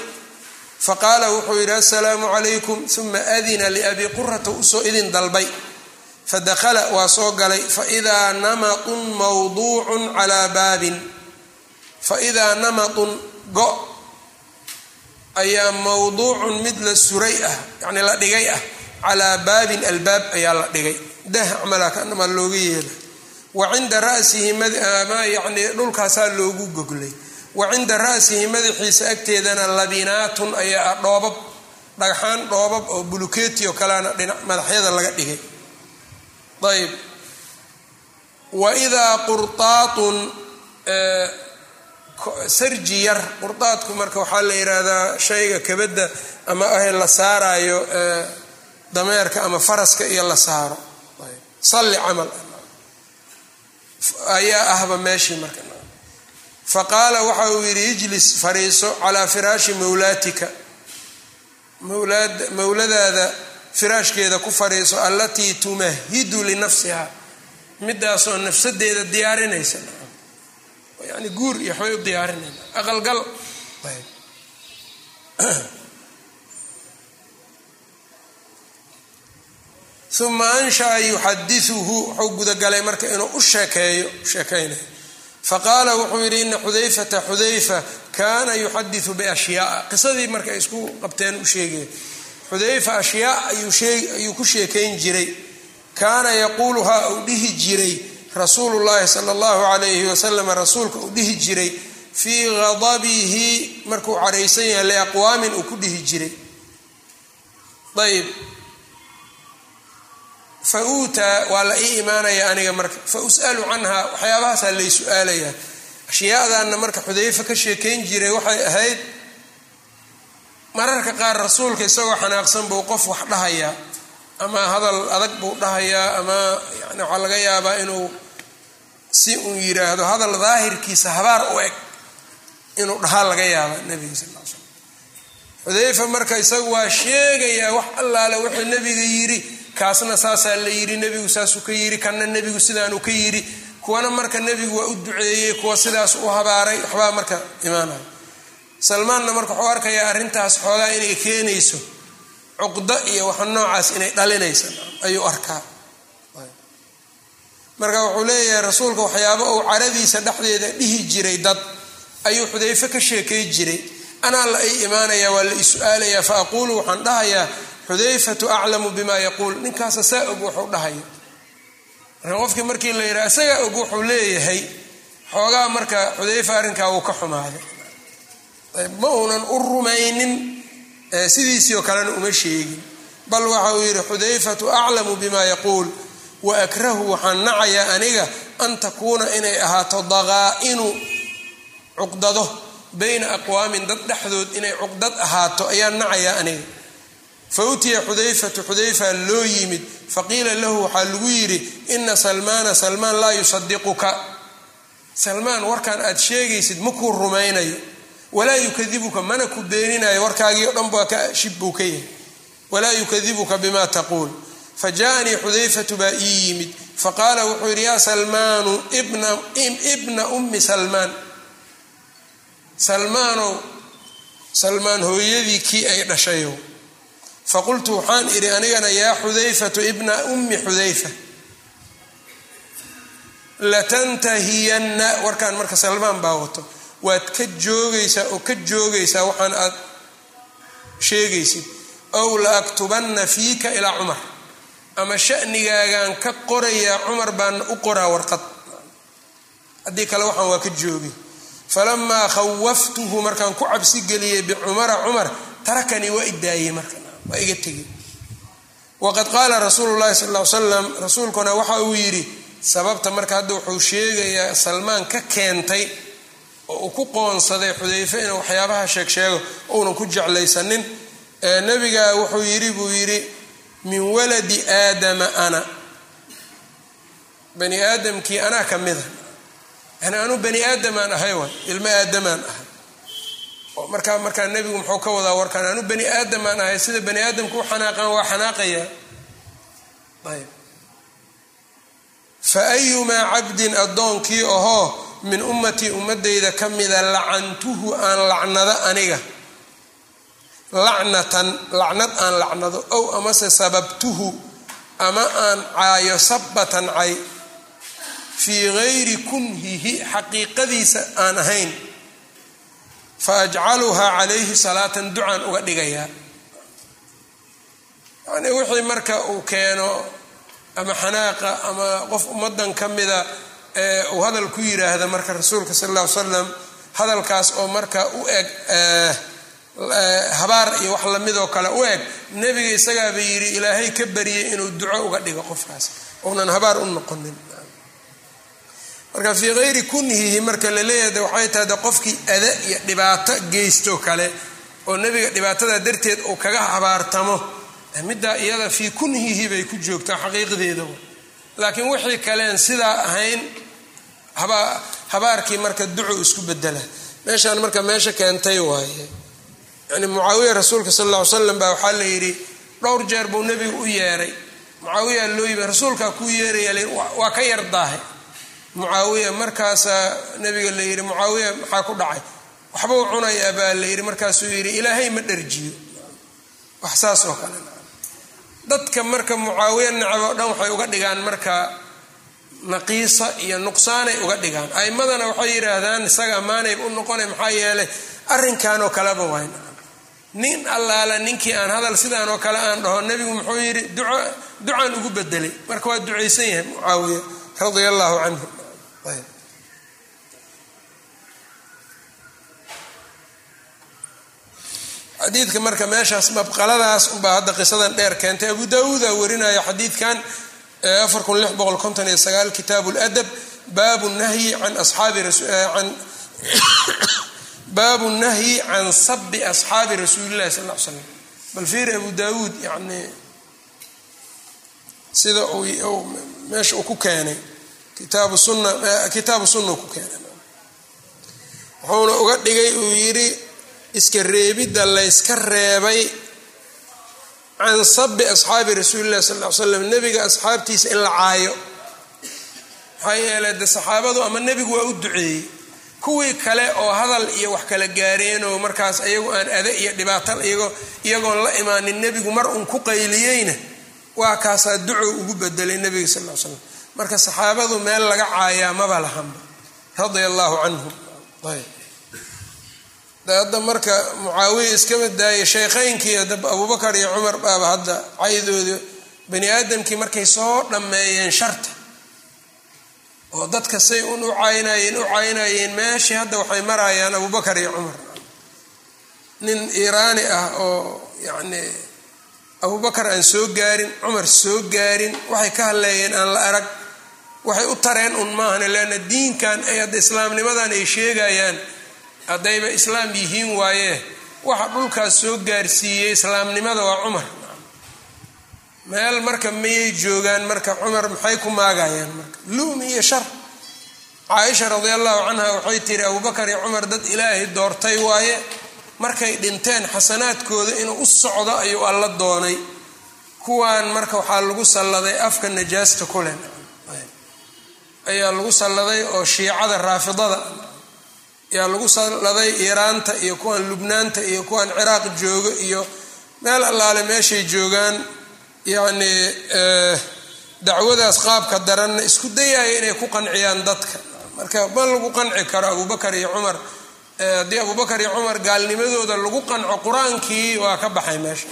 faqaala wuxuu yidhi assalaamu calaykum. Uma adina liabi qurata u soo idin dalbay. Fadakhala waa soo galay. Faidaa namatun mawduucun calaa baabin. Faidaa namatun go. Ayaa mawduucun mid la suray ah yani la dhigay ah. Calaa baabin albaab ayaa la dhigay. Dah camalaa kanamaa looga yeela. Wa cinda rasihi yani dhulkaasaa loogu goglay wa cinda ra'sihi madaxiisa agteedana labinaatun ayaa ah dhoobab dhagxaan dhoobab oo bulukeeti oo kalena dhinac madaxyada laga dhigay. Ayb wa idaa qurtaatun sarji yar qurdaadku marka waxaa la yidhaahdaa shayga kabadda ama ah la saaraayo dameerka ama faraska iyo la saaro. Salli camal. Ayaa ahba meeshii marka faqaala waxa uu yidhi ijlis fariiso calaa firaashi mawlaatika. Mawladaada firaashkeeda ku fariiso allatii tumahidu linafsiha midaasoo nafsadeeda diyaarinaysa. Yani guur iyo waxbay u diyaarinayna aqalgal uma anshaa yuxadiuhu wuxuu gudagalay marka inuu u sheekeeyo sheekaynayo faqaala wuxuu yidhi ina xudayfata xudayfa kaana yuxadiu biashyaaa qisadii marka isku qabteen u sheegaya xudayfa ashyaa ayuu ku sheekayn jiray. Kaana yaquuluhaa uu dhihi jiray. Rasuulu llaahi sala allahu calayhi wasalam rasuulka uu dhihi jiray. Fii ghadabihi markuu caraysan yahay liaqwaamin uu ku dhihi jiray. Ayb fa uutaa waa la ii imaanaya aniga marka. Fa us'alu canha waxyaabahaasaa lay su'aalayaa ashyaadaanna marka xudayfa ka sheekayn jiray waxay ahayd mararka qaar rasuulka isagoo xanaaqsan buu qof wax dhahayaa ama hadal adag buu dhahayaa ama yani waxaa laga yaabaa inuu si uu yiraahdo hadal daahirkiisa habaar u eg inuu dhahaa laga yaaba nebiga sal l slam xudayfa marka isagu waa sheegayaa wax allaale wuxuu nebiga yidhi kaasna saasaa la yidhi nebigu saasuu ka yidhi kanna nebigu sidaanuu ka yidhi. Kuwana marka nebigu waa u duceeyey kuwa sidaas u habaaray. Waxbaa marka imaanaya salmaanna marka wuxuu arkayaa arrintaas xoogaa inay keenayso cuqdo iyo waxa noocaas inay dhalinaysa ayuu arkaa. Marka wuxuu leeyahay rasuulka waxyaaba uu caradiisa dhexdeeda dhihi jiray dad ayuu xudayfe ka sheekay jiray. Anaa la ay imaanaya waa la is-su-aalayaa fa aquulu waxaan dhahayaa xudayfatu aclamu bima yaquul ninkaasa saa og wuxuu dhahaya marka qofkii markii la yidhaha isagaa og wuxuu leeyahay xoogaa marka xudayfa arrinkaa wuu ka xumaaday. Ma uunan u rumaynin sidiisii oo kalena uma sheegin. Bal waxa uu yidhi xudayfatu aclamu bima yaquul wa akrahu waxaan nacayaa aniga an takuuna inay ahaato daqaa'inu cuqdado bayna aqwaamin dad dhexdood inay cuqdad ahaato ayaan nacayaa aniga fa utiya xudayfatu xudayfa loo yimid. Faqiila lahu waxaa lagu yidhi ina salmaana salmaan laa yusadiquka salmaan warkan aad sheegaysid ma kuu rumaynayo. Walaa yukadibuka mana ku beeninayo warkaagii o dhan baa shib buu ka yahay. Walaa yukadibuka bima taquul. Fajaanii xudayfatu baa ii yimid. Faqaala wuxuu yidhi yaa salmaanu ibna ummi salmaan. Salmaanow salmaan hooyadii kii ay dhashayow faqultu waxaan idhi anigana yaa xudayfatu ibna ummi xudayfa. Latantahiyanna warkaan marka salmaan baa wato waad ka joogaysaa oo ka joogaysaa waxaan aad sheegaysid. Ow la aktubanna fiika ilaa cumar. Ama shanigaagaan ka qorayaa cumar baana u qoraa warqad. Haddii kale waxaan waa ka joogay. Falamaa khawaftuhu markaan ku cabsi geliyey bicumara cumar tarakanii waa idaayey marka waa iga tegey waqad qaala rasuulu llahi sal l slam rasuulkuna waxa uu yidhi sababta marka hadda wuxuu sheegayaa salmaan ka keentay oo uu ku qoonsaday xudayfe inuu waxyaabaha sheeg sheego ounan ku jeclaysanin nebiga wuxuu yidhi buu yidhi min waladi aadama ana bani aadamkii anaa ka mida yani anuu bani aadamaan ahay waay ilmo aadamaan ahay markaa markaa nebigu muxuu ka wadaa warkaan anuu bani aadamaan ahay sida bani aadamku u xanaaqaan waa xanaaqaya. Ayb fa ayumaa cabdin addoonkii ahoo min ummatii ummadayda ka mida lacantuhu aan lacnado aniga. Lacnatan lacnad aan lacnado ow amase sababtuhu ama aan caayo sabbatan cay fii gayri kunhihi xaqiiqadiisa aan ahayn fa ajcaluhaa calayhi salaatan ducaan uga dhigayaa yani wixii marka uu keeno ama xanaaqa ama qof ummadan ka mida ee uu hadal ku yiraahda marka rasuulka sal alla ly slam hadalkaas oo marka u eg habaar iyo wax lamidoo kale u eg nebiga isagaaba yidhi ilaahay ka bariyay inuu duco uga dhigo qofkaas uunan habaar u noqonin marka fii hayri kunhihi marka la leeyahay waxay tahay de qofkii ada iyo dhibaato geysto kale oo nebiga dhibaatada darteed uu kaga habaartamo. Middaa iyada fii kunhihi bay ku joogtaa xaqiiqdeeda laakiin wixii kaleen sidaa ahayn habaarkii marka duco isku bedela meeshaan marka meesha keentay waaye. Yani mucaawiya rasuulka sal alla ly slam baa waxaa la yidhi dhowr jeer buu nebigu u yeeray. Mucaawiya loo yimi rasuulkaa kuu yeeraya waa ka yar daahay mucaawiya markaasaa nabiga la yidhi mucaawiya maxaa ku dhacay? Waxbuu cunayaa baa la yidhi markaasuu yidhi ilaahay ma dharjiyo. Wax saas kale. Dadka marka mucaawiya nacab oo dhan waxay uga dhigaan marka naqiisa iyo nuqsaanay uga dhigaan. A'imadana waxay yidhaahdaan isaga ammaanayb u noqonay maxaa yeelay arrinkan oo kaleba waay nin allaala ninkii aan hadal sidaan oo kale aan dhaho nebigu muxuu yidhi ducaan ugu bedelay. Marka waa ducaysan yahay mucaawiya radia allahu canhu xadiidka marka meeshaas mabqaladaas unbaa hadda qisadan dheer keentay. Abu daawuuda warinaya xadiidkan kitaabu ladab baabu nahyi can sabi asxaabi rasuuli llahi sal slam bal fiiri abu daawuud yani sida meesha uu ku keenay kitaabu sunna ku keenay. Wuxuuna uga dhigay uu yidhi iska reebidda layska reebay can sabi asxaabi rasuuli llahi sal l slam nebiga asxaabtiisa in la caayo. Maxaa yeelay de saxaabadu ama nebigu waa u duceeyey. Kuwii kale oo hadal iyo wax kala gaareen oo markaas ayagu aan ada iyo dhibaato iyagoon la imaanin nebigu mar uun ku qayliyeyna waa kaasaa duco ugu bedelay nebiga sal l slam marka saxaabadu meel laga caayaa maba lahanba radia allahu canhum hadda marka mucaawiya iskama daayay sheekhaynkii abubakar iyo cumar baaba hadda caydooda bani aadamkii markay soo dhammeeyeen sharta. Oo dadka say un u caynayeen u caynayeen meeshii hadda waxay marayaan abubakar iyo cumar. Nin iiraani ah oo yacni abubakar aan soo gaarin cumar soo gaarin waxay ka hadleeyeen aan la arag waxay u tareen un maahane leanna diinkan ay hadda islaamnimadan ay sheegayaan haddayba islaam yihiin waaye waxa dhulkaas soo gaarsiiyey islaamnimada waa cumar. Meel marka mayay joogaan marka cumar maxay ku maagayaan marka? Luumi iyo shar. Caaisha radia allahu canha waxay tiri abubakar iyo cumar dad ilaahay doortay waaye markay dhinteen xasanaadkooda inuu u socdo ayuu alla doonay. Kuwaan marka waxaa lagu salladay afka najaasta kuleh ayaa lagu salladay oo shiicada raafidada ayaa lagu salladay iiraanta iyo kuwan lubnaanta iyo kuwan ciraaq jooga iyo meel allaale meeshay joogaan. Yacni dacwadaas qaabka daranna isku dayaya inay ku qanciyaan dadka. Marka ma lagu qanci karo abubakar iyo cumar. Haddii abubakar iyo cumar gaalnimadooda lagu qanco qur'aankii waa ka baxay meesha.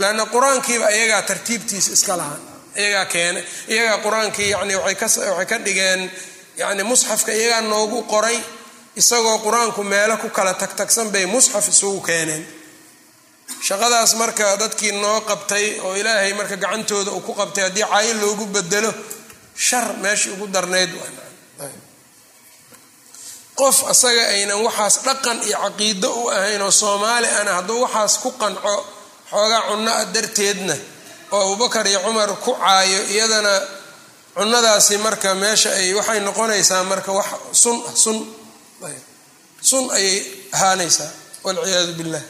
Leanna qur'aankiiba iyagaa tartiibtiisa iska lahaa iyagaa keenay iyagaa qur'aankii yani waxay ka dhigeen yani musxafka iyagaa noogu qoray isagoo qur'aanku meelo ku kala tagtagsan bay musxaf isugu keeneen. Shaqadaas marka dadkii noo qabtay oo ilaahay marka gacantooda uu ku qabtay haddii caayo loogu bedelo shar meeshii ugu darnayd qof asaga aynan waxaas dhaqan iyo caqiido u ahayn oo soomaali ana hadduu waxaas ku qanco xoogaa cunno ah darteedna oo abubakar iyo cumar ku caayo iyadana cunadaasi marka meesha ay waxay noqonaysaa marka wax sun ah sun sun ayay ahaanaysaa walciyaadu billah.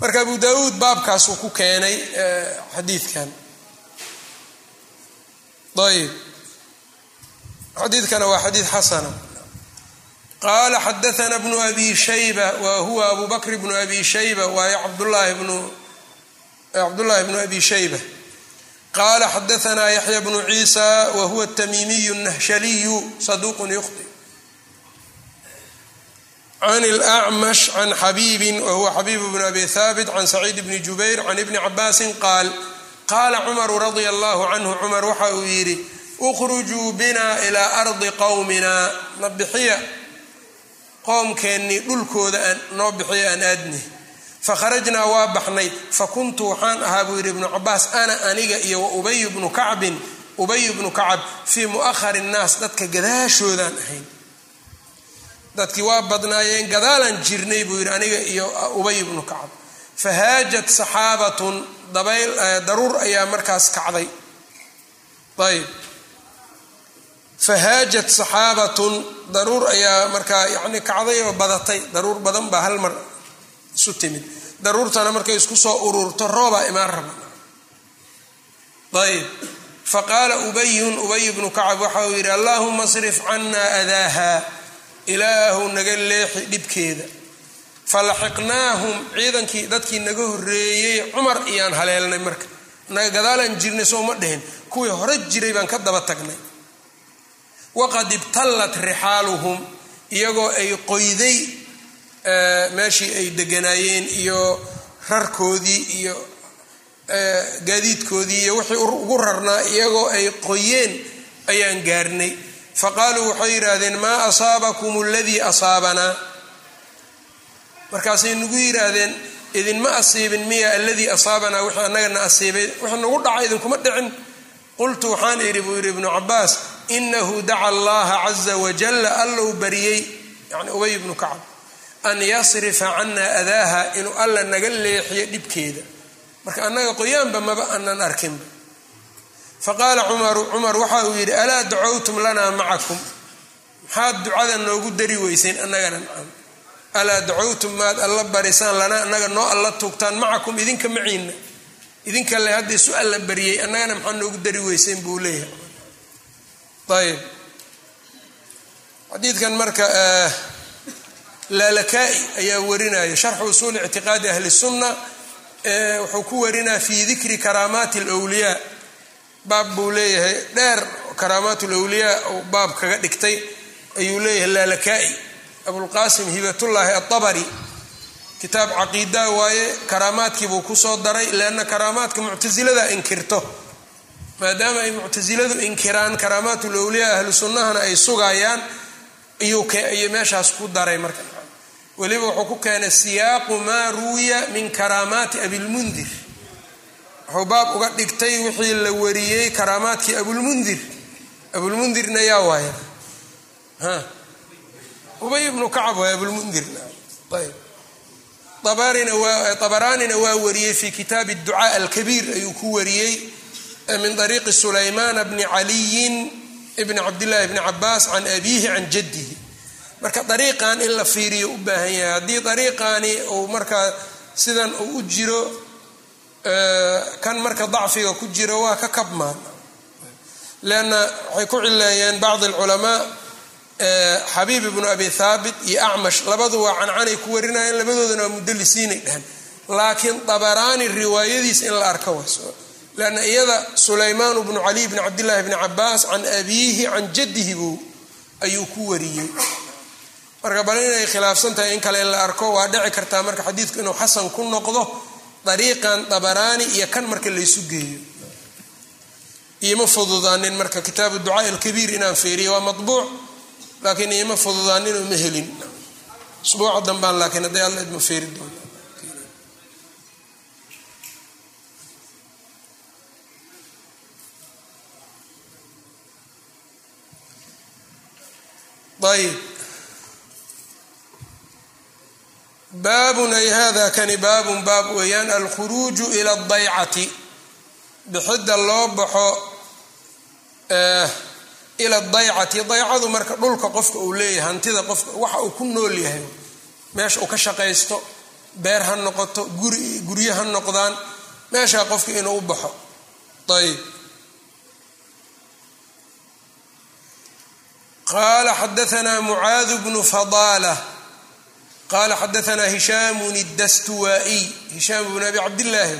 Marka abu daawuud baabkaasuu ku keenay xadiidkan. Ayb. Xadiidkana waa xadiid xasana. Qaala xadaana bnu abi shayba wa huwa abu bakr bnu abi shayba waayo cabdulaahi bnu cabdullaahi bnu abi shayba qaala xadaanaa yaxya bnu ciisa wa huwa atamiimiyu nahshaliyu saduuqun yukhti. Can اlأcmash can xabiibin wa huwa xabiibu bnu abi haabit can saciid bni jubayr can ibni cabaasin qaal qaala cumaru radia allahu canhu cumar waxa uu yidhi ukhrujuu bina ilaa ardi qowmina na bixiya? Qoomkeennii dhulkooda noo bixiya aan aadni fakharajnaa waa baxnay. fakuntu waxaan ahaa buu yidhi ibnu cabaas ana aniga iyo wa ubay bnu kacbin ubay bnu kacab fii mu'ahari nnaas dadka gadaashoodaan ahayn dadkii waa badnaayeen gadaalaan jirnay buu yidhi aniga iyo ubay bnu kacab fahaajat saxaabatun daruur ayaa markaas kacday ayb fahaajat saxaabatun daruur ayaa markaa yani kacday oo badatay daruur badan baa hal mar isu timid. Daruurtana markay isku soo ururto roobaa imaan raba. Ayb faqaala ubayun ubay bnu kacab waxa uu yidhi allahuma srif cannaa adaaha ilaahu naga leexi dhibkeeda. Falaxiqnaahum ciidankii dadkii naga horreeyey cumar iyaan haleelnay marka. Naga gadaalaan jirnay soo ma dhihin kuwii hore jiray baan ka daba tagnay. Waqad ibtallat rixaaluhum iyagoo ay qoyday meeshii ay deganaayeen iyo rarkoodii iyo gaadiidkoodii iyo wixii ugu rarnaa iyagoo ay qoyeen ayaan gaarnay. Faqaaluu waxay yidhaahdeen maa asaabakum aladii asaabanaa markaasay nagu yidhaahdeen idinma asiibin miya aladii asaabanaa wixii annagana asiibay wixii nagu dhaca idinkuma dhicin. Qultu waxaan idhi buu yidhi ibnu cabaas inahu daca allaha caza wajalla allow bariyey. Yani ubay bnu kacab an yasrifa cana adaaha inuu alla naga leexiyo dhibkeeda. Marka annaga qoyaanba maba aanan arkinba. Faqaala cumaru cumar waxa uu yidhi alaa dacowtum lanaa macakum? Maxaad ducada noogu dari weyseen annagana nacam alaa dacowtum maad alla barisaan lanaa annaga noo alla tuugtaan macakum idinka maciina idinka le hadda isu alla bariyey annagana maxaa noogu dari weyseen buu leeyahay. Ayb xadiidkan marka laalakaai ayaa warinaya. Sharxu usuuli ictiqaadi ahli sunna wuxuu ku warinaa fi dikri karaamaati alwliyaa baab buu leeyahay. Dheer karaamaat lwliyaa uu baab kaga dhigtay ayuu leeyahay laalakaai. Abulqaasim hibatullaahi aabari kitaab caqiida waaye karaamaadkiibuu ku soo daray leanna karaamaadka muctasilada inkirto. Maadaama ay muctasiladu inkiraan karaamaat lwliyaa ahlu ay sugayaan iyuu meeshaas ku daray marka weliba wuxuu ku keenay siyaaqu maa ruwiya min karaamaati abilmundir wuxuu baab uga dhigtay wixii la wariyey karaamaadkii abulmundir abulmundirna yaa waaya ubay ibnu kacab waay abulmundir ayb. Abaraanina waa wariyey fi kitaabi ducaa alkabiir ayuu ku wariyey min ariiqi sulaymaana bni caliyin bni cabdillahi bni cabaas can abiihi can jaddihi marka dariiqan in la fiiriyo u baahan yahay. Haddii dariiqaani uu markaa sidan uu u jiro kan marka dacfiga ku jiro waa ka kabmaan. Leanna waxay ku cileeyeen bacdi alculamaa xabiib ibnu abi thaabit iyo acmash. Labadu cancanay ku warinayeen labadoodana waa mudalisiinay dhehen laakiin dabaraani riwaayadiis in la arka waas leanna iyada sulaymaan bnu cali bni cabdillahi bni cabaas can abiihi can jaddihi buu ayuu ku wariyey marka bal inay khilaafsan tahay in kale in la arko waa dhici kartaa marka xadiidku inuu xasan ku noqdo dariiqan dabaraani iyo kan marka laysu geeyo. Iima fududaanin marka kitaabu ducaa alkabiir inaan feeriyo waa mabuuc laakiin iima fududaanin ma helin. Usbuuca dambaan laakiin hadday alla idma feeri doona ayb baabun ay hada kani baabun baab weeyaan alkhuruuju ila adaycati bixidda loo baxo ila daycati daycadu marka dhulka qofka uu leeyahay hantida qofka waxa uu ku nool yahay meesha uu ka shaqaysto beer ha noqoto guri guryo ha noqdaan meeshaa qofka inuu u baxo. Ayb qala xadaanaa mucaadu bnu fadaala qala xadaanaa hishaamun اdastuwaa'iy hishaam bn abi cabdillaahi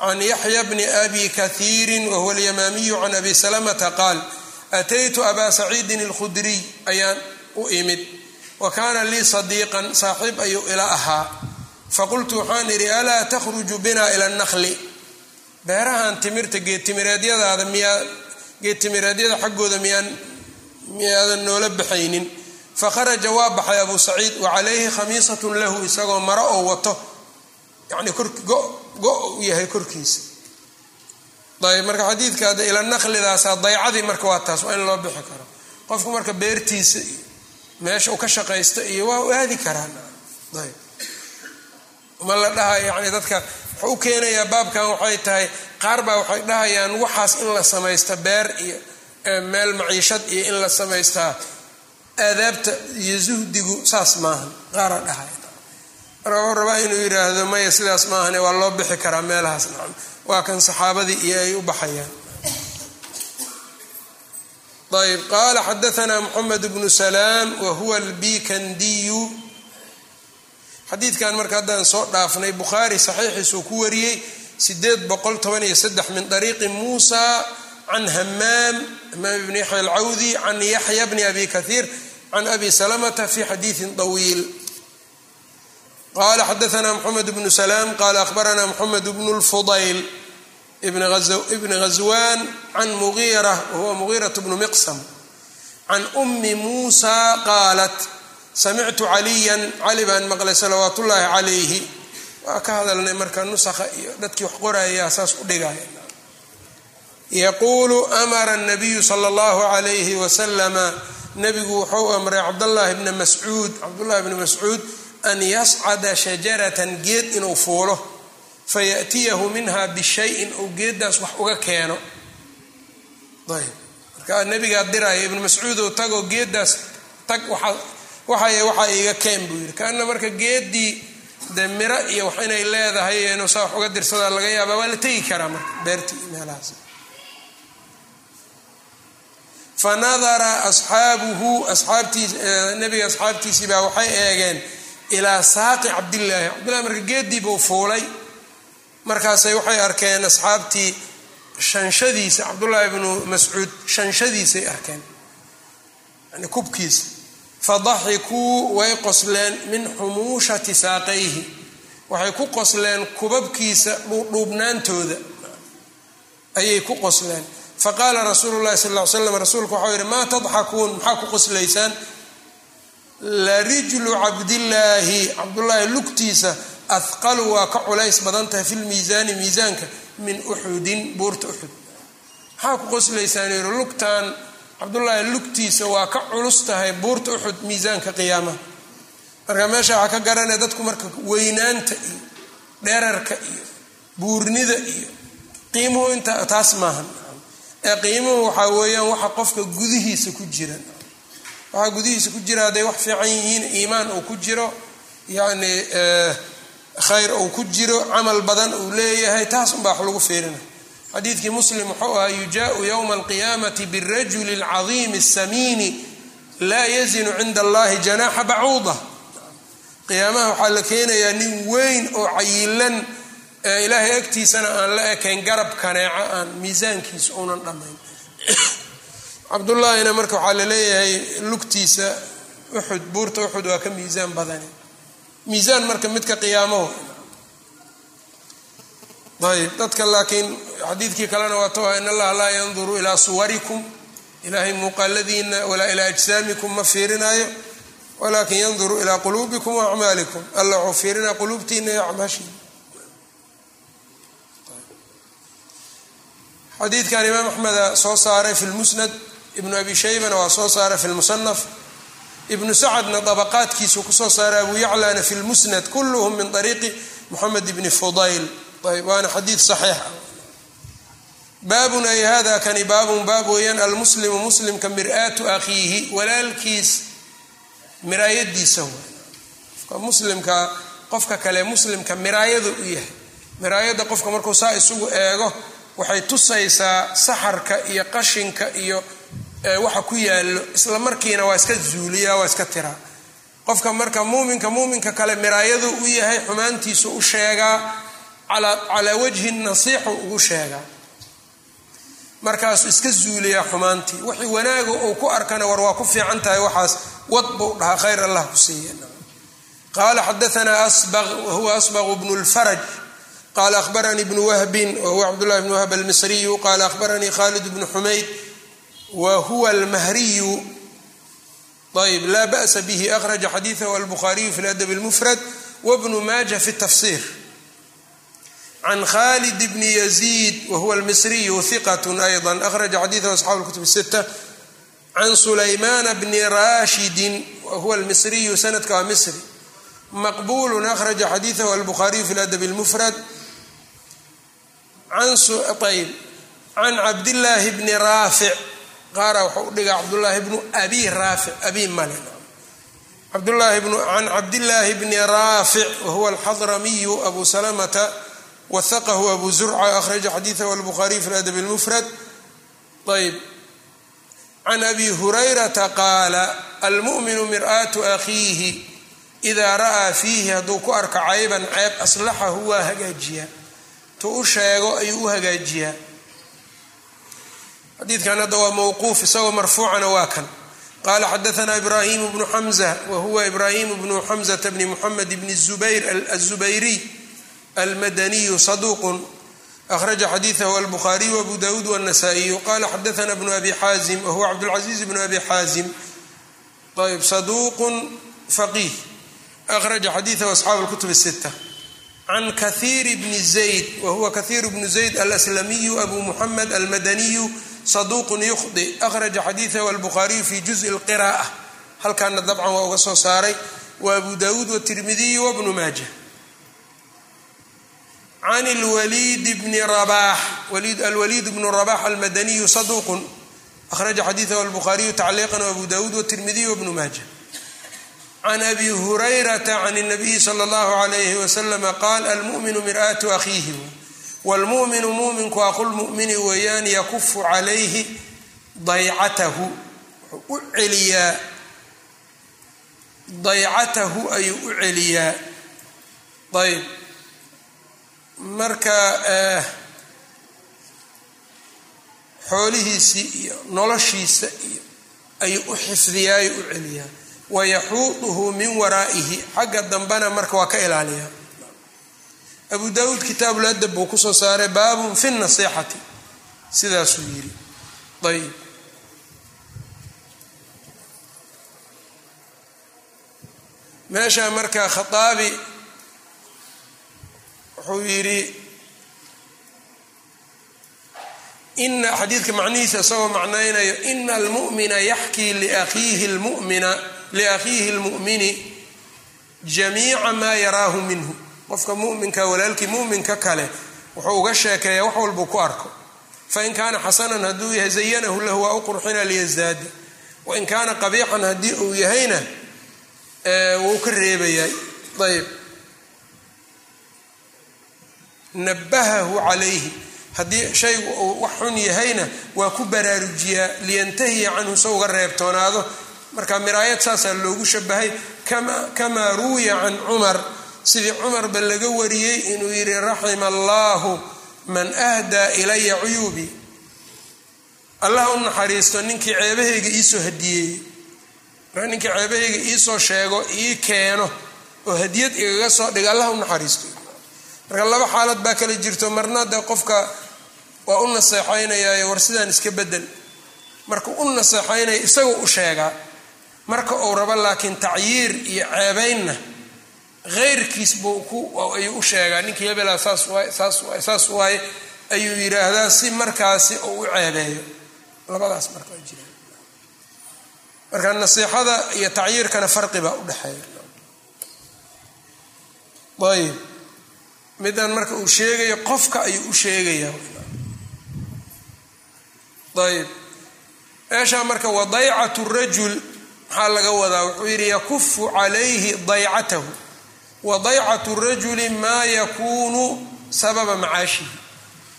can yaxya bni abi kahiiri wahuwa alyamaamiyu can abi salamata qaal ataytu abaa saciidin اlkhudriy ayaan u imid wa kaana lii sadiiqan saaxiib ayuu ila ahaa faqultu waxaan idhi alaa takhruju bina ila اnakli beerahan timirta geedtimireedyadaada miyaa geedtimireedyada xaggooda miyaan miyaadan noola baxaynin fakharaja waa baxay abu saciid wa calayhi khamiisatun lahu isagoo maro oo wato. Yani go u yahay korkiisa. Ayb marka xadiidka hadda ila naqlidaasa daycadii marka waa taas waa in loo bixi karo. Qofku marka beertiisa iyo meesha uu ka shaqaysto iyo waa aadi karaan. Ayb ma la dhahayo yani dadka wuxuu u keenayaa baabkan waxay tahay qaar baa waxay dhahayaan waxaas in la samaysta beer iyo meel maciishad iyo in la samaystaa aadaabta iyo zuhdigu saas maahan. Qaara dhahay. Marka rabaa inuu yidhaahdo maya sidaas maahane waa loo bixi karaa meelahaas. Nacam. Waa kan saxaabadii iyo ay u baxayaan. Ayb qaala xadaanaa moxamed bnu salaam wa huwa albikandiyu xadiidkan marka haddaan soo dhaafnay bukhaari saxiixiisuu ku wariyey sideed boqol toban iyo saddex min ariiqi muusa can hamaam hamaam bni yaxya alcawdi can yaxya bni abi kahiir can abi salamata fi xadiidin طawiil qala xadaanaa mxamed bnu salaam qala ahbarana mxamed bnu lfudayl ibn ghaswan can mugiira wahuwa mugiirat bnu miqsam can umi muusa qaalat samictu caliyan cali baan maqlay salawaat ullaahi calayhi waa ka hadalnay marka nusakha iyo dadkii wax qorayaa saas u dhigaya yaquulu amara nabiyu sala allahu calayhi wasalama nabigu wuxuu amray cabdallaahi bna mascuud cabdullahi bni mascuud an yascada shajaratan geed inuu fuulo fayatiyahu minha bishayin ou geeddaas wax uga keeno. Ayb marka nabigaa diraya ibnu mascuud ou tagoo geeddaas tag waxay waxaa iga keen buu yidhi. Kaana marka geeddii dee miro iyo wax inay leedahay inuu saa wax uga dirsadaa laga yaabaa waa la tegi karaa marka beertii meelahaas fanadara asxaabuhu asxaabtiis nabiga asxaabtiisii baa waxay eegeen ilaa saaqi cabdillaahi cabdillahi marka geeddii buu fuulay markaasay waxay arkeen asxaabtii shanshadiisa cabdullaahi bnu mascuud shanshadiisay arkeen yani kubkiisa fadaxikuu way qosleen min xumuushati saaqayhi waxay ku qosleen kubabkiisa dhuudhuubnaantooda ayay ku qosleen faqaala rasuulu llahi sal ly slam rasuulku waxau yihi maa tadxakuun? Maxaa ku qoslaysaan larijlu cabdillaahi. Cabdullaahi lugtiisa ahqalu waa ka culays badan tahay fi lmiisaani miisaanka min uxudin buurta uxud. Maxaa ku qoslaysaan yiri lugtan cabdullaahi lugtiisa waa ka culus tahay buurta uxud miisaanka qiyaamaha marka meesha waxaa ka garanaya dadku marka weynaanta iyo dherarka iyo buurnida iyo qiimuhu inta taas maahan ee qiimuhu waxaa weeyaan waxa qofka gudihiisa ku jira. Waxaa gudihiisa ku jira hadday wax fiican yihiin iimaan uu ku jiro yacni khayr uu ku jiro camal badan uu leeyahay taas unbaa wax lagu fiirina. Xadiidkii muslim wuxuu ahaa yujaau yowma alqiyaamati birajuli alcadiimi asamiini laa yazinu cinda allahi janaaxa bacuuda qiyaamaha waxaa la keenayaa nin weyn oo cayilan ilaahay agtiisana aan la ekayn garab kaneeco aan miisaankiisa uunan dhammayn. [coughs] Cabdullaahina marka waxaa la leeyahay lugtiisa uxud buurta uxud waa ka miisaan badani. Miisaan marka midka qiyaamaho ayb dadka laakiin xadiidkii kalena waato in allaha laa yanduru ilaa suwarikum. Ilaahay muuqaaladiina walaa ilaa ajsaamikum ma fiirinaayo. Walakin yanduru ilaa quluubikum wa acmaalikum. Alla wuxuu fiirinaa quluubtiina iyo acmaashiina xadiidkan imaam axmeda soo saaray fi lmusnad ibnu abi shaybana waa soo saaray fi lmusanaf ibnu sacadna dabaqaadkiisuu ku soo saaray abu yaclana fi lmusnad kulluhum min ariiqi moxamed ibni fudayl. Ayb waana xadiid saxiix. Baabun ay hada kani baabun baab weeyaan almuslimu muslimka mir-aatu akhiihi walaalkiis miraayadiisa qofka muslimka qofka kale muslimka miraayada u yahay. Miraayada qofka markuu saa isugu eego waxay tusaysaa saxarka iyo qashinka iyo waxa ku yaallo isla markiina waa iska zuuliyaa waa iska tiraa qofka marka muuminka muuminka kale miraayadu u yahay xumaantiisu u sheegaa calaa wajhi nasiixu ugu sheegaa markaasuu iska zuuliyaa xumaantii. Wixii wanaaga uu ku arkana war waa ku fiican tahay waxaas wad buu dhahaa khayr allah ku siiya qaala xadaanaa asbaq wahuwa asbaqu bnu lfaraj qala ahbaranii bnu wahbin wahuwa cabdullahi bn wahb almisriyu qala ahbaranii khalid bnu xumayd wa huwa almahriyu ayb laa ba'sa bihi akhraja xadiidahu albukhaariyu fi ladab اlmufrad wbnu maaja fi tafsir can khalid bni yaziid wahuwa almisriyu hiqat ayضa akhraja xadiidahu asxaabu اlkutub الsita can sulaymana bni rashidin wahuwa almisriyu sanadka waa misri maqbulu akhraja xadiidahu albukhaariyu fi ladab اlmufrad ayb can cabdillaahi bni raafic. Qaara waxau u dhigaa cabdullaahi bnu abi raafic. Abi male can cabdillaahi bni raafic wahuwa alxadramiyu abu salamata wahaqahu abu zurca akhraja xadiidahu albukhaariyu fi ladab اlmufrad ayb. Can abi hurayrata qaala almu'minu mir'aatu akhiihi idaa ra'aa fiihi hadduu ku arka cayban ceeb aslaxahu waa hagaajiyaa tu u sheego ayuu u hagaajiyaa. Xadiidkan hadda waa mawquuf isagoo marfuucana waa kan. Qaala xadaanaa ibraahimu bnu xamza wa huwa ibraahimu bnu xamzata bni muxamed bni zubayr azubayriy almadaniyu saduuqun. Akhraja xadiidahu albuhaariyu abu dawuud wanasaa-iyu qala xadaana bnu abi xaazim wahuwa cabdulcasiiz bnu abi xaazim. Ayb saduuqun faqiih. Akhraja xadiidahu asxaab alkutub sita can kahiir bni zayd wa huwa kahiir bnu zayd alaslamiyu abu muxamed almadaniyu saduuqun yukhdi akhraja xadiidahu albukhaariyu fi juzi lqira'a halkaana dabcan waa uga soo saaray wa abu dawuud watirmidiyu wabnu maaja can lwaliid bni rabax alwaliid bnu rabax almadaniyu saduuqun akhraja xadiidahu albukhaariyu tacliiqan waabu dawuud watirmidiyu wabnu maaja can abi hurayrata can الnabiyi slى اllahu عalayh waslama qaal almu'minu mir'aatu akhiihi wاlmu'minu mu'minku aqulmu'mini weeyaan yakufu calayhi daycatahu wuxuu u celiyaa daycatahu ayuu u celiyaa ayb marka xoolihiisii iyo noloshiisa iyo ayuu u xifdiyaayo u celiyaa wayaxuuduhu min waraa'ihi. Xagga dambena marka waa ka ilaaliyaa abu dawuud kitaabul adab buu ku soo saaray baabun fi nasixati sidaasuu yidhi ayb meesha marka khaaabi wuxuu yidhi ina xadiidka macnihiisa isagoo macnaynayo ina almu'mina yaxkii liakhiihi lmumina liakhiihi اlmu'mini jamiica maa yaraahu minhu qofka muminka walaalkii muminka kale wuxuu uga sheekeeyaa wax walbuu ku arko fain kaana xasanan hadduu yahay zayanahu lahu waa u qurxina liyasdaada wain kaana qabiixan haddii uu yahayna wuu ka reebayaa ayb nabahahu calayhi haddii shaygu uu wax xun yahayna waa ku baraarujiyaa liyantahiya canhu se uga reebtoonaado marka miraayad saasaa loogu shabahay kamaa ruwiya can cumar sidii cumarba laga wariyey inuu yidhi raxima allaahu man ahdaa ilaya cuyuubii allah u naxariisto ninkii ceebahayga iisoo hadiyeeyey marka ninkii ceebahayga iisoo sheego ii keeno oo hadiyad igaga soo dhiga allah u naxariisto. Marka laba xaalad baa kala jirto marna de qofka waa u naseexaynayaayo war sidaan iska bedel. Markuu u naseexaynaya isagoo u sheegaa marka uu rabo laakiin tacyiir iyo ceebaynna ku ayuu u sheegaa. Ninkii hebelaa saas waay saas waay saas waaye ayuu yidhaahdaa si markaasi uu u ceebeeyo. Labadaas marka waa jira marka nasiixada iyo tacyiirkana farqi baa u dhexeeya. Ayb midan marka uu sheegayo qofka ayuu u sheegayaa. Ayb meeshaa marka wadaycatu rajul maxaa laga wadaa wuxuu yidhi yakufu calayhi daycatahu wadaycatu rajuli maa yakuunu sababa macaashihi.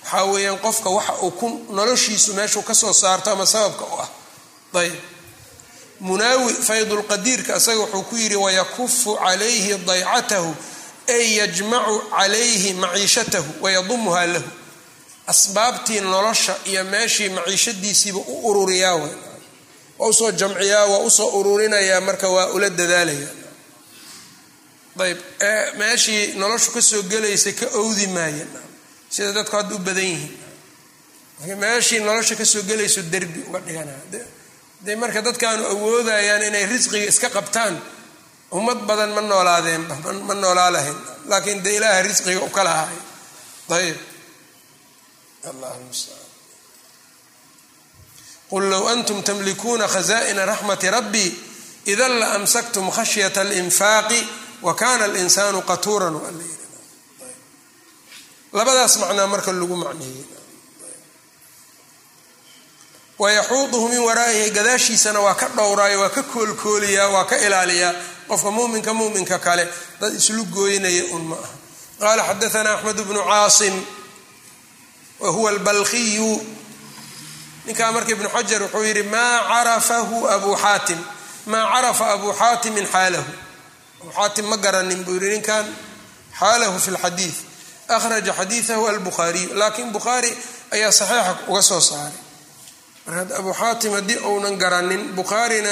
Waxaa weeyaan qofka waxa uu ku noloshiisu meeshuu ka soo saarto ama sababka u ah. Ayb munaawi faydulqadiirka isaga wuxuu ku yidhi wayakufu calayhi daycatahu ay yajmacu calayhi maciishatahu wayadumuhaa lahu. Asbaabtii nolosha iyo meeshii maciishadiisiiba u ururiyaa w waa u soo jamciyaa waa u soo ururinayaa marka waa ula dadaalaya. Ayb meeshii noloshu ka soo gelaysay ka owdi maaya sida dadku hadda u badan yihiin. Meeshii nolosha ka soo gelayso derbi uga dhiganaya de marka dadkaanu awoodayaan inay risqiga iska qabtaan ummad badan ma noolaadeenba ma noolaa lahayn laakiin de ilaaha risqiga u kala haay ayb allah mustacaan qul low antum tamlikuuna khaza'ina raxmati rabbii idan la amsaktum khashyata alinfaaqi wa kana alinsaanu qatuuran labadaas macnaa marka lagu macneeyey wayaxuuduhu min waraa'ihi gadaashiisana waa ka dhowraayo waa ka koolkooliyaa waa ka ilaaliyaa qofka muminka muminka kale dad islu gooynaya un ma aha qaala xadaana axmed bnu caasim wa huwa albalkiyu ninkaa marka ibnu xajar wuxuu yidhi maa carafahu abu xaatim maa carafa abu xaatimin xaalahu. Abu xaatim ma garanin buu yidhi ninkan xaalahu fi lxadiid akhraja xadiidahu albukhaariyu laakiin bukhaari ayaa saxiixa uga soo saaray. Marka abu xaatim haddii uunan garanin bukhaarina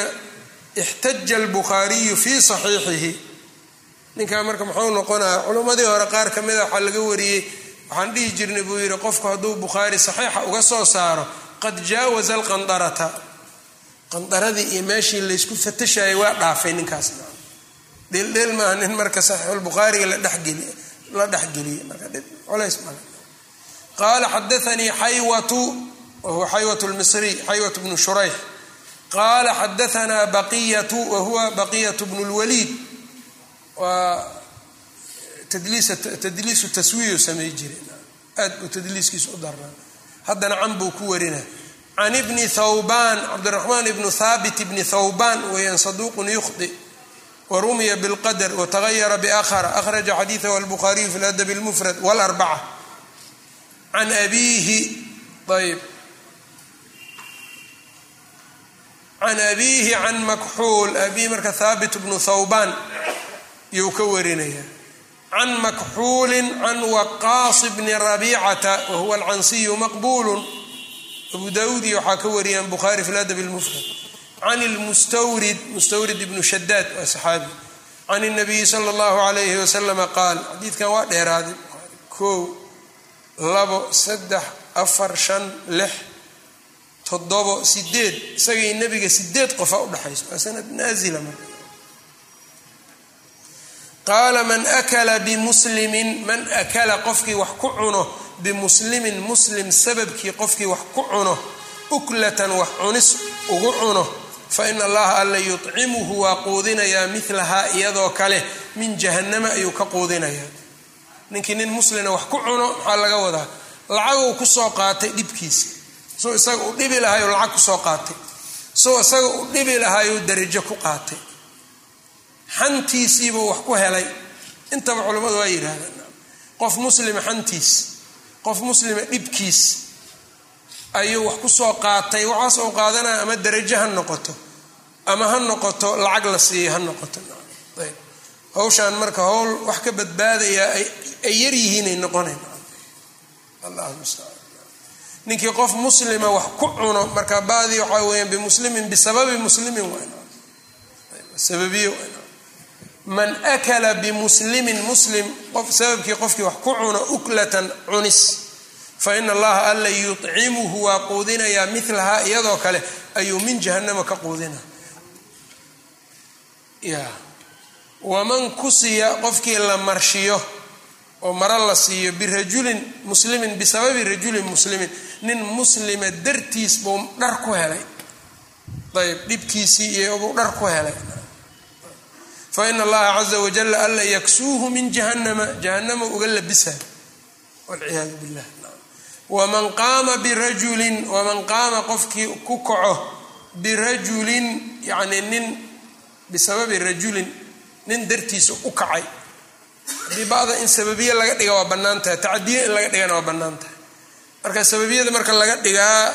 ixtaja albukhaariyu fii saxiixihi. Ninkaa marka muxuu noqonaya culimmadii hore qaar ka mida waxaa laga wariyey waxaan dhihi jirnay buu yidhi qofku hadduu bukhaari saxiixa uga soo saaro qad jaawaza alqandarata. Qandaradii iyo meeshii laysku fatashayay waa dhaafay ninkaas. Dheeldheel maaha nin marka saxiixulbukhaariga la dhexgeliy la dhexgeliyey marka culays male qaala xadaanii xaywatu wahuwa xaywat lmisriy xaywat bnu shurayx. Qaala xadaanaa baqiyatu wahuwa baqiyat bnu lwaliid waa tadliisu taswiyu samay jire aad buu tadliiskiisu u darnaa haddana can buu ku warina. Can ibni thawbaan cabdiraxmaan ibnu thaabit ibni thawbaan weeyaan saduuqun yukhdi warumiya bilqadr watagayara biakhara akhraja xadiidahu albukhaariyu fi ladabi lmufrad wlarbaca can abiihi ayb can abiihi can makxuul abihi marka thaabit bnu thawbaan yuu ka warinaya can makxuulin can waqaas bni rabiicata wahuwa alcansiyu maqbuulu abu daauudi waxaa ka wariyaan bukhaari fi ladab lmufrad can lmustawrid mustawrid ibnu shadaad waa saxaabi can اnabiyi sala اllahu alayhi wasalama qaal xadiidkan waa dheeraaday kow labo saddex afar shan lix toddobo sideed isagay nebiga sideed qofa udhexayso waa sanad naazila marka qaala man akala bimuslimin man akala qofkii wax ku cuno bimuslimin muslim sababkii qofkii wax ku cuno uklatan wax cunis ugu cuno fa ina allaha alla yucimuhu waa quudinayaa milahaa iyadoo kale min jahannama ayuu ka quudinayaa. Ninkii nin muslina wax ku cuno maxaa laga wadaa? Lacaguu ku soo qaatay dhibkiisa. Soo isaga u dhibi lahaayuu lacag ku soo qaatay. Soo isaga u dhibi lahaayuu darajo ku qaatay xantiisiibuu wax ku helay. Intaba culimmadu waa yidhaahdeen qof muslima xantiis qof muslima dhibkiis ayuu wax ku soo qaatay waxaas uu qaadanaya ama darajo ha noqoto ama ha noqoto lacag la siiyo ha noqoto. Hawshaan marka howl wax ka badbaadayaa ay yar yihiinay noqonayn ninkii qof muslima wax ku cuno marka baadii waxaa weeyaan bimuslimin bisababi muslimin sababiyo man akala bimuslimin muslim qof sababkii qofkii wax ku cuno uklatan cunis. Fa ina allaha alla yucimuhu waa quudinayaa milahaa iyadoo kale ayuu min jahannama ka quudina. Waman kusiya qofkii la marshiyo oo maro la siiyo birajulin muslimin bisababi rajulin muslimin nin muslima dartiis buu dhar ku helay. Ayb dhibkiisii iyo buu dhar ku helay fa ina allaha caza wajala alla yaksuuhu min jahannama jahannama uga labisa. Walciyaadu billah. Waman qaama birajulin waman qaama qofkii ku kaco birajulin yacni nin bisababi rajulin nin dartiisa u kacay. Haddii bacda in sababiye laga dhiga waa bannaan tahay tacadiye in laga dhigana waa bannaan tahay marka sababiyada marka laga dhigaa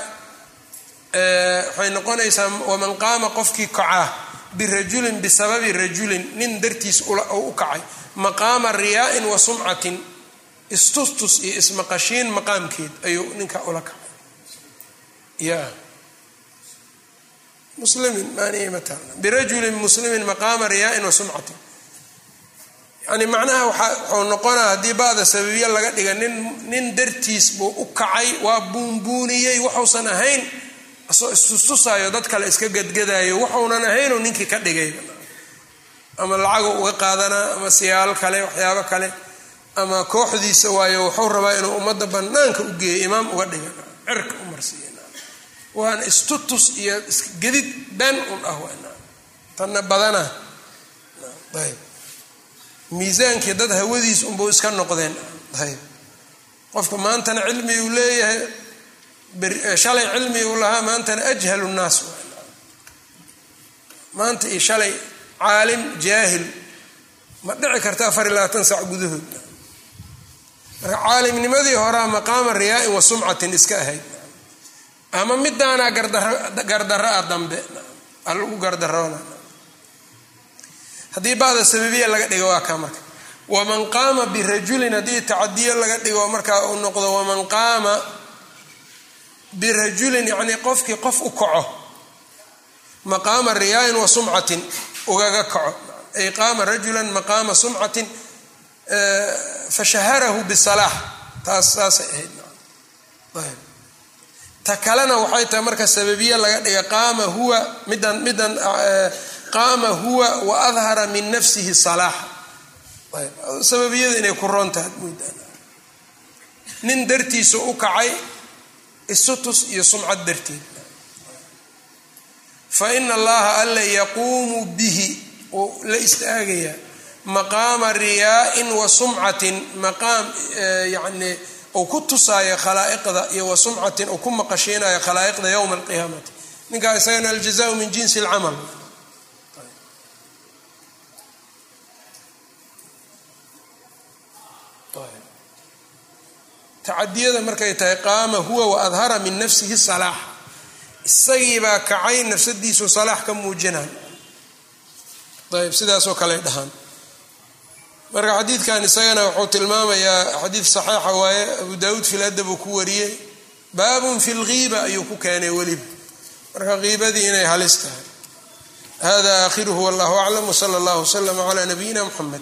waxay noqonaysaa waman qaama qofkii kacaa birajulin bisababi rajulin nin dartiis u kacay maqaama riyaa'in wa sumcatin istustus iyo ismaqashiin maqaamkeed ayuu ninka ula kacay. Ya. Muslimin maanimata birajulin muslimin maqaama riyaa'in wa sumcatin. Yani macnaha waxuu noqonaa haddii ba'da sababiye laga dhiga nin nin dartiis buu u kacay waa buunbuuniyey waxuusan ahayn asoo istustusaayo dad kale iska gadgadaayo waxuunan ahaynuu ninkii ka dhigay. Ama lacagu uga qaadanaa ama siyaalo kale waxyaabo kale ama kooxdiisa waayo wuxuu rabaa inuu ummadda bannaanka u geeyo imaam uga dhiga cirka u marsiiya waana istutus iyo isgedid been un ah tanna badana. Ayb. Miisaankii dad hawadiis unbuu iska noqdeen. Ayb. Qofka maantana cilmi leeyahay shalay cilmi uu lahaa maantana ajhalu nnaas. Maanta iyo shalay caalim jaahil ma dhici karta afar iyo labaatan sac gudahood. Marka caalimnimadii horaa maqaama riyaa'in wa sumcatin iska ahayd. Ama midaanaa gardaro ah dambe alagu gardaroona haddii bacda sababiya laga dhigo waa kaa marka. Waman qaama birajulin haddii tacadiyo laga dhigo markaa uu noqdo waman qaama birajulin yacnii qofkii qof u kaco. Maqaama riyaa'in wa sumcatin ugaga kaco. Ay qaama rajulan maqaama sumcatin fashaharahu bisalaax taas saasay ahayd ta kalena waxay tahay marka sababiye laga dhiga qaama huwa midan midan qaama huwa wa adhara min nafsihi salaaxa sababiyada inay ku roontaha moodaan nin dartiisa u kacay isutus iyo sumcad darteed. Fa ina allaha alla yaquumu bihi oo la istaagayaa maqaama riyaa'in wa sumcatin maqaam yacni uu ku tusaayo khalaa'iqda iyo wa sumcatin uu ku maqashiinayo khalaa'iqda yowma alqiyaamati. Ninkaa isagana aljazaau min jinsi alcamal tacadiyada markay tahay qaama huwa wa adhara min nafsihi salaax. Isagiibaa kacay nafsadiisu salaax ka muujinay ayb sidaasoo kale dhahaan. Marka xadiidkan isagana wuxuu tilmaamayaa xadiid saxiixa waaye abu daawuud fil adab uu ku wariyey baabun fi lghiiba ayuu ku keenay weliba. Marka kiibadii inay halis tahay. Hada aakhiruhu wallahu aclam wsala allahu wslama cala nabiyina muxamed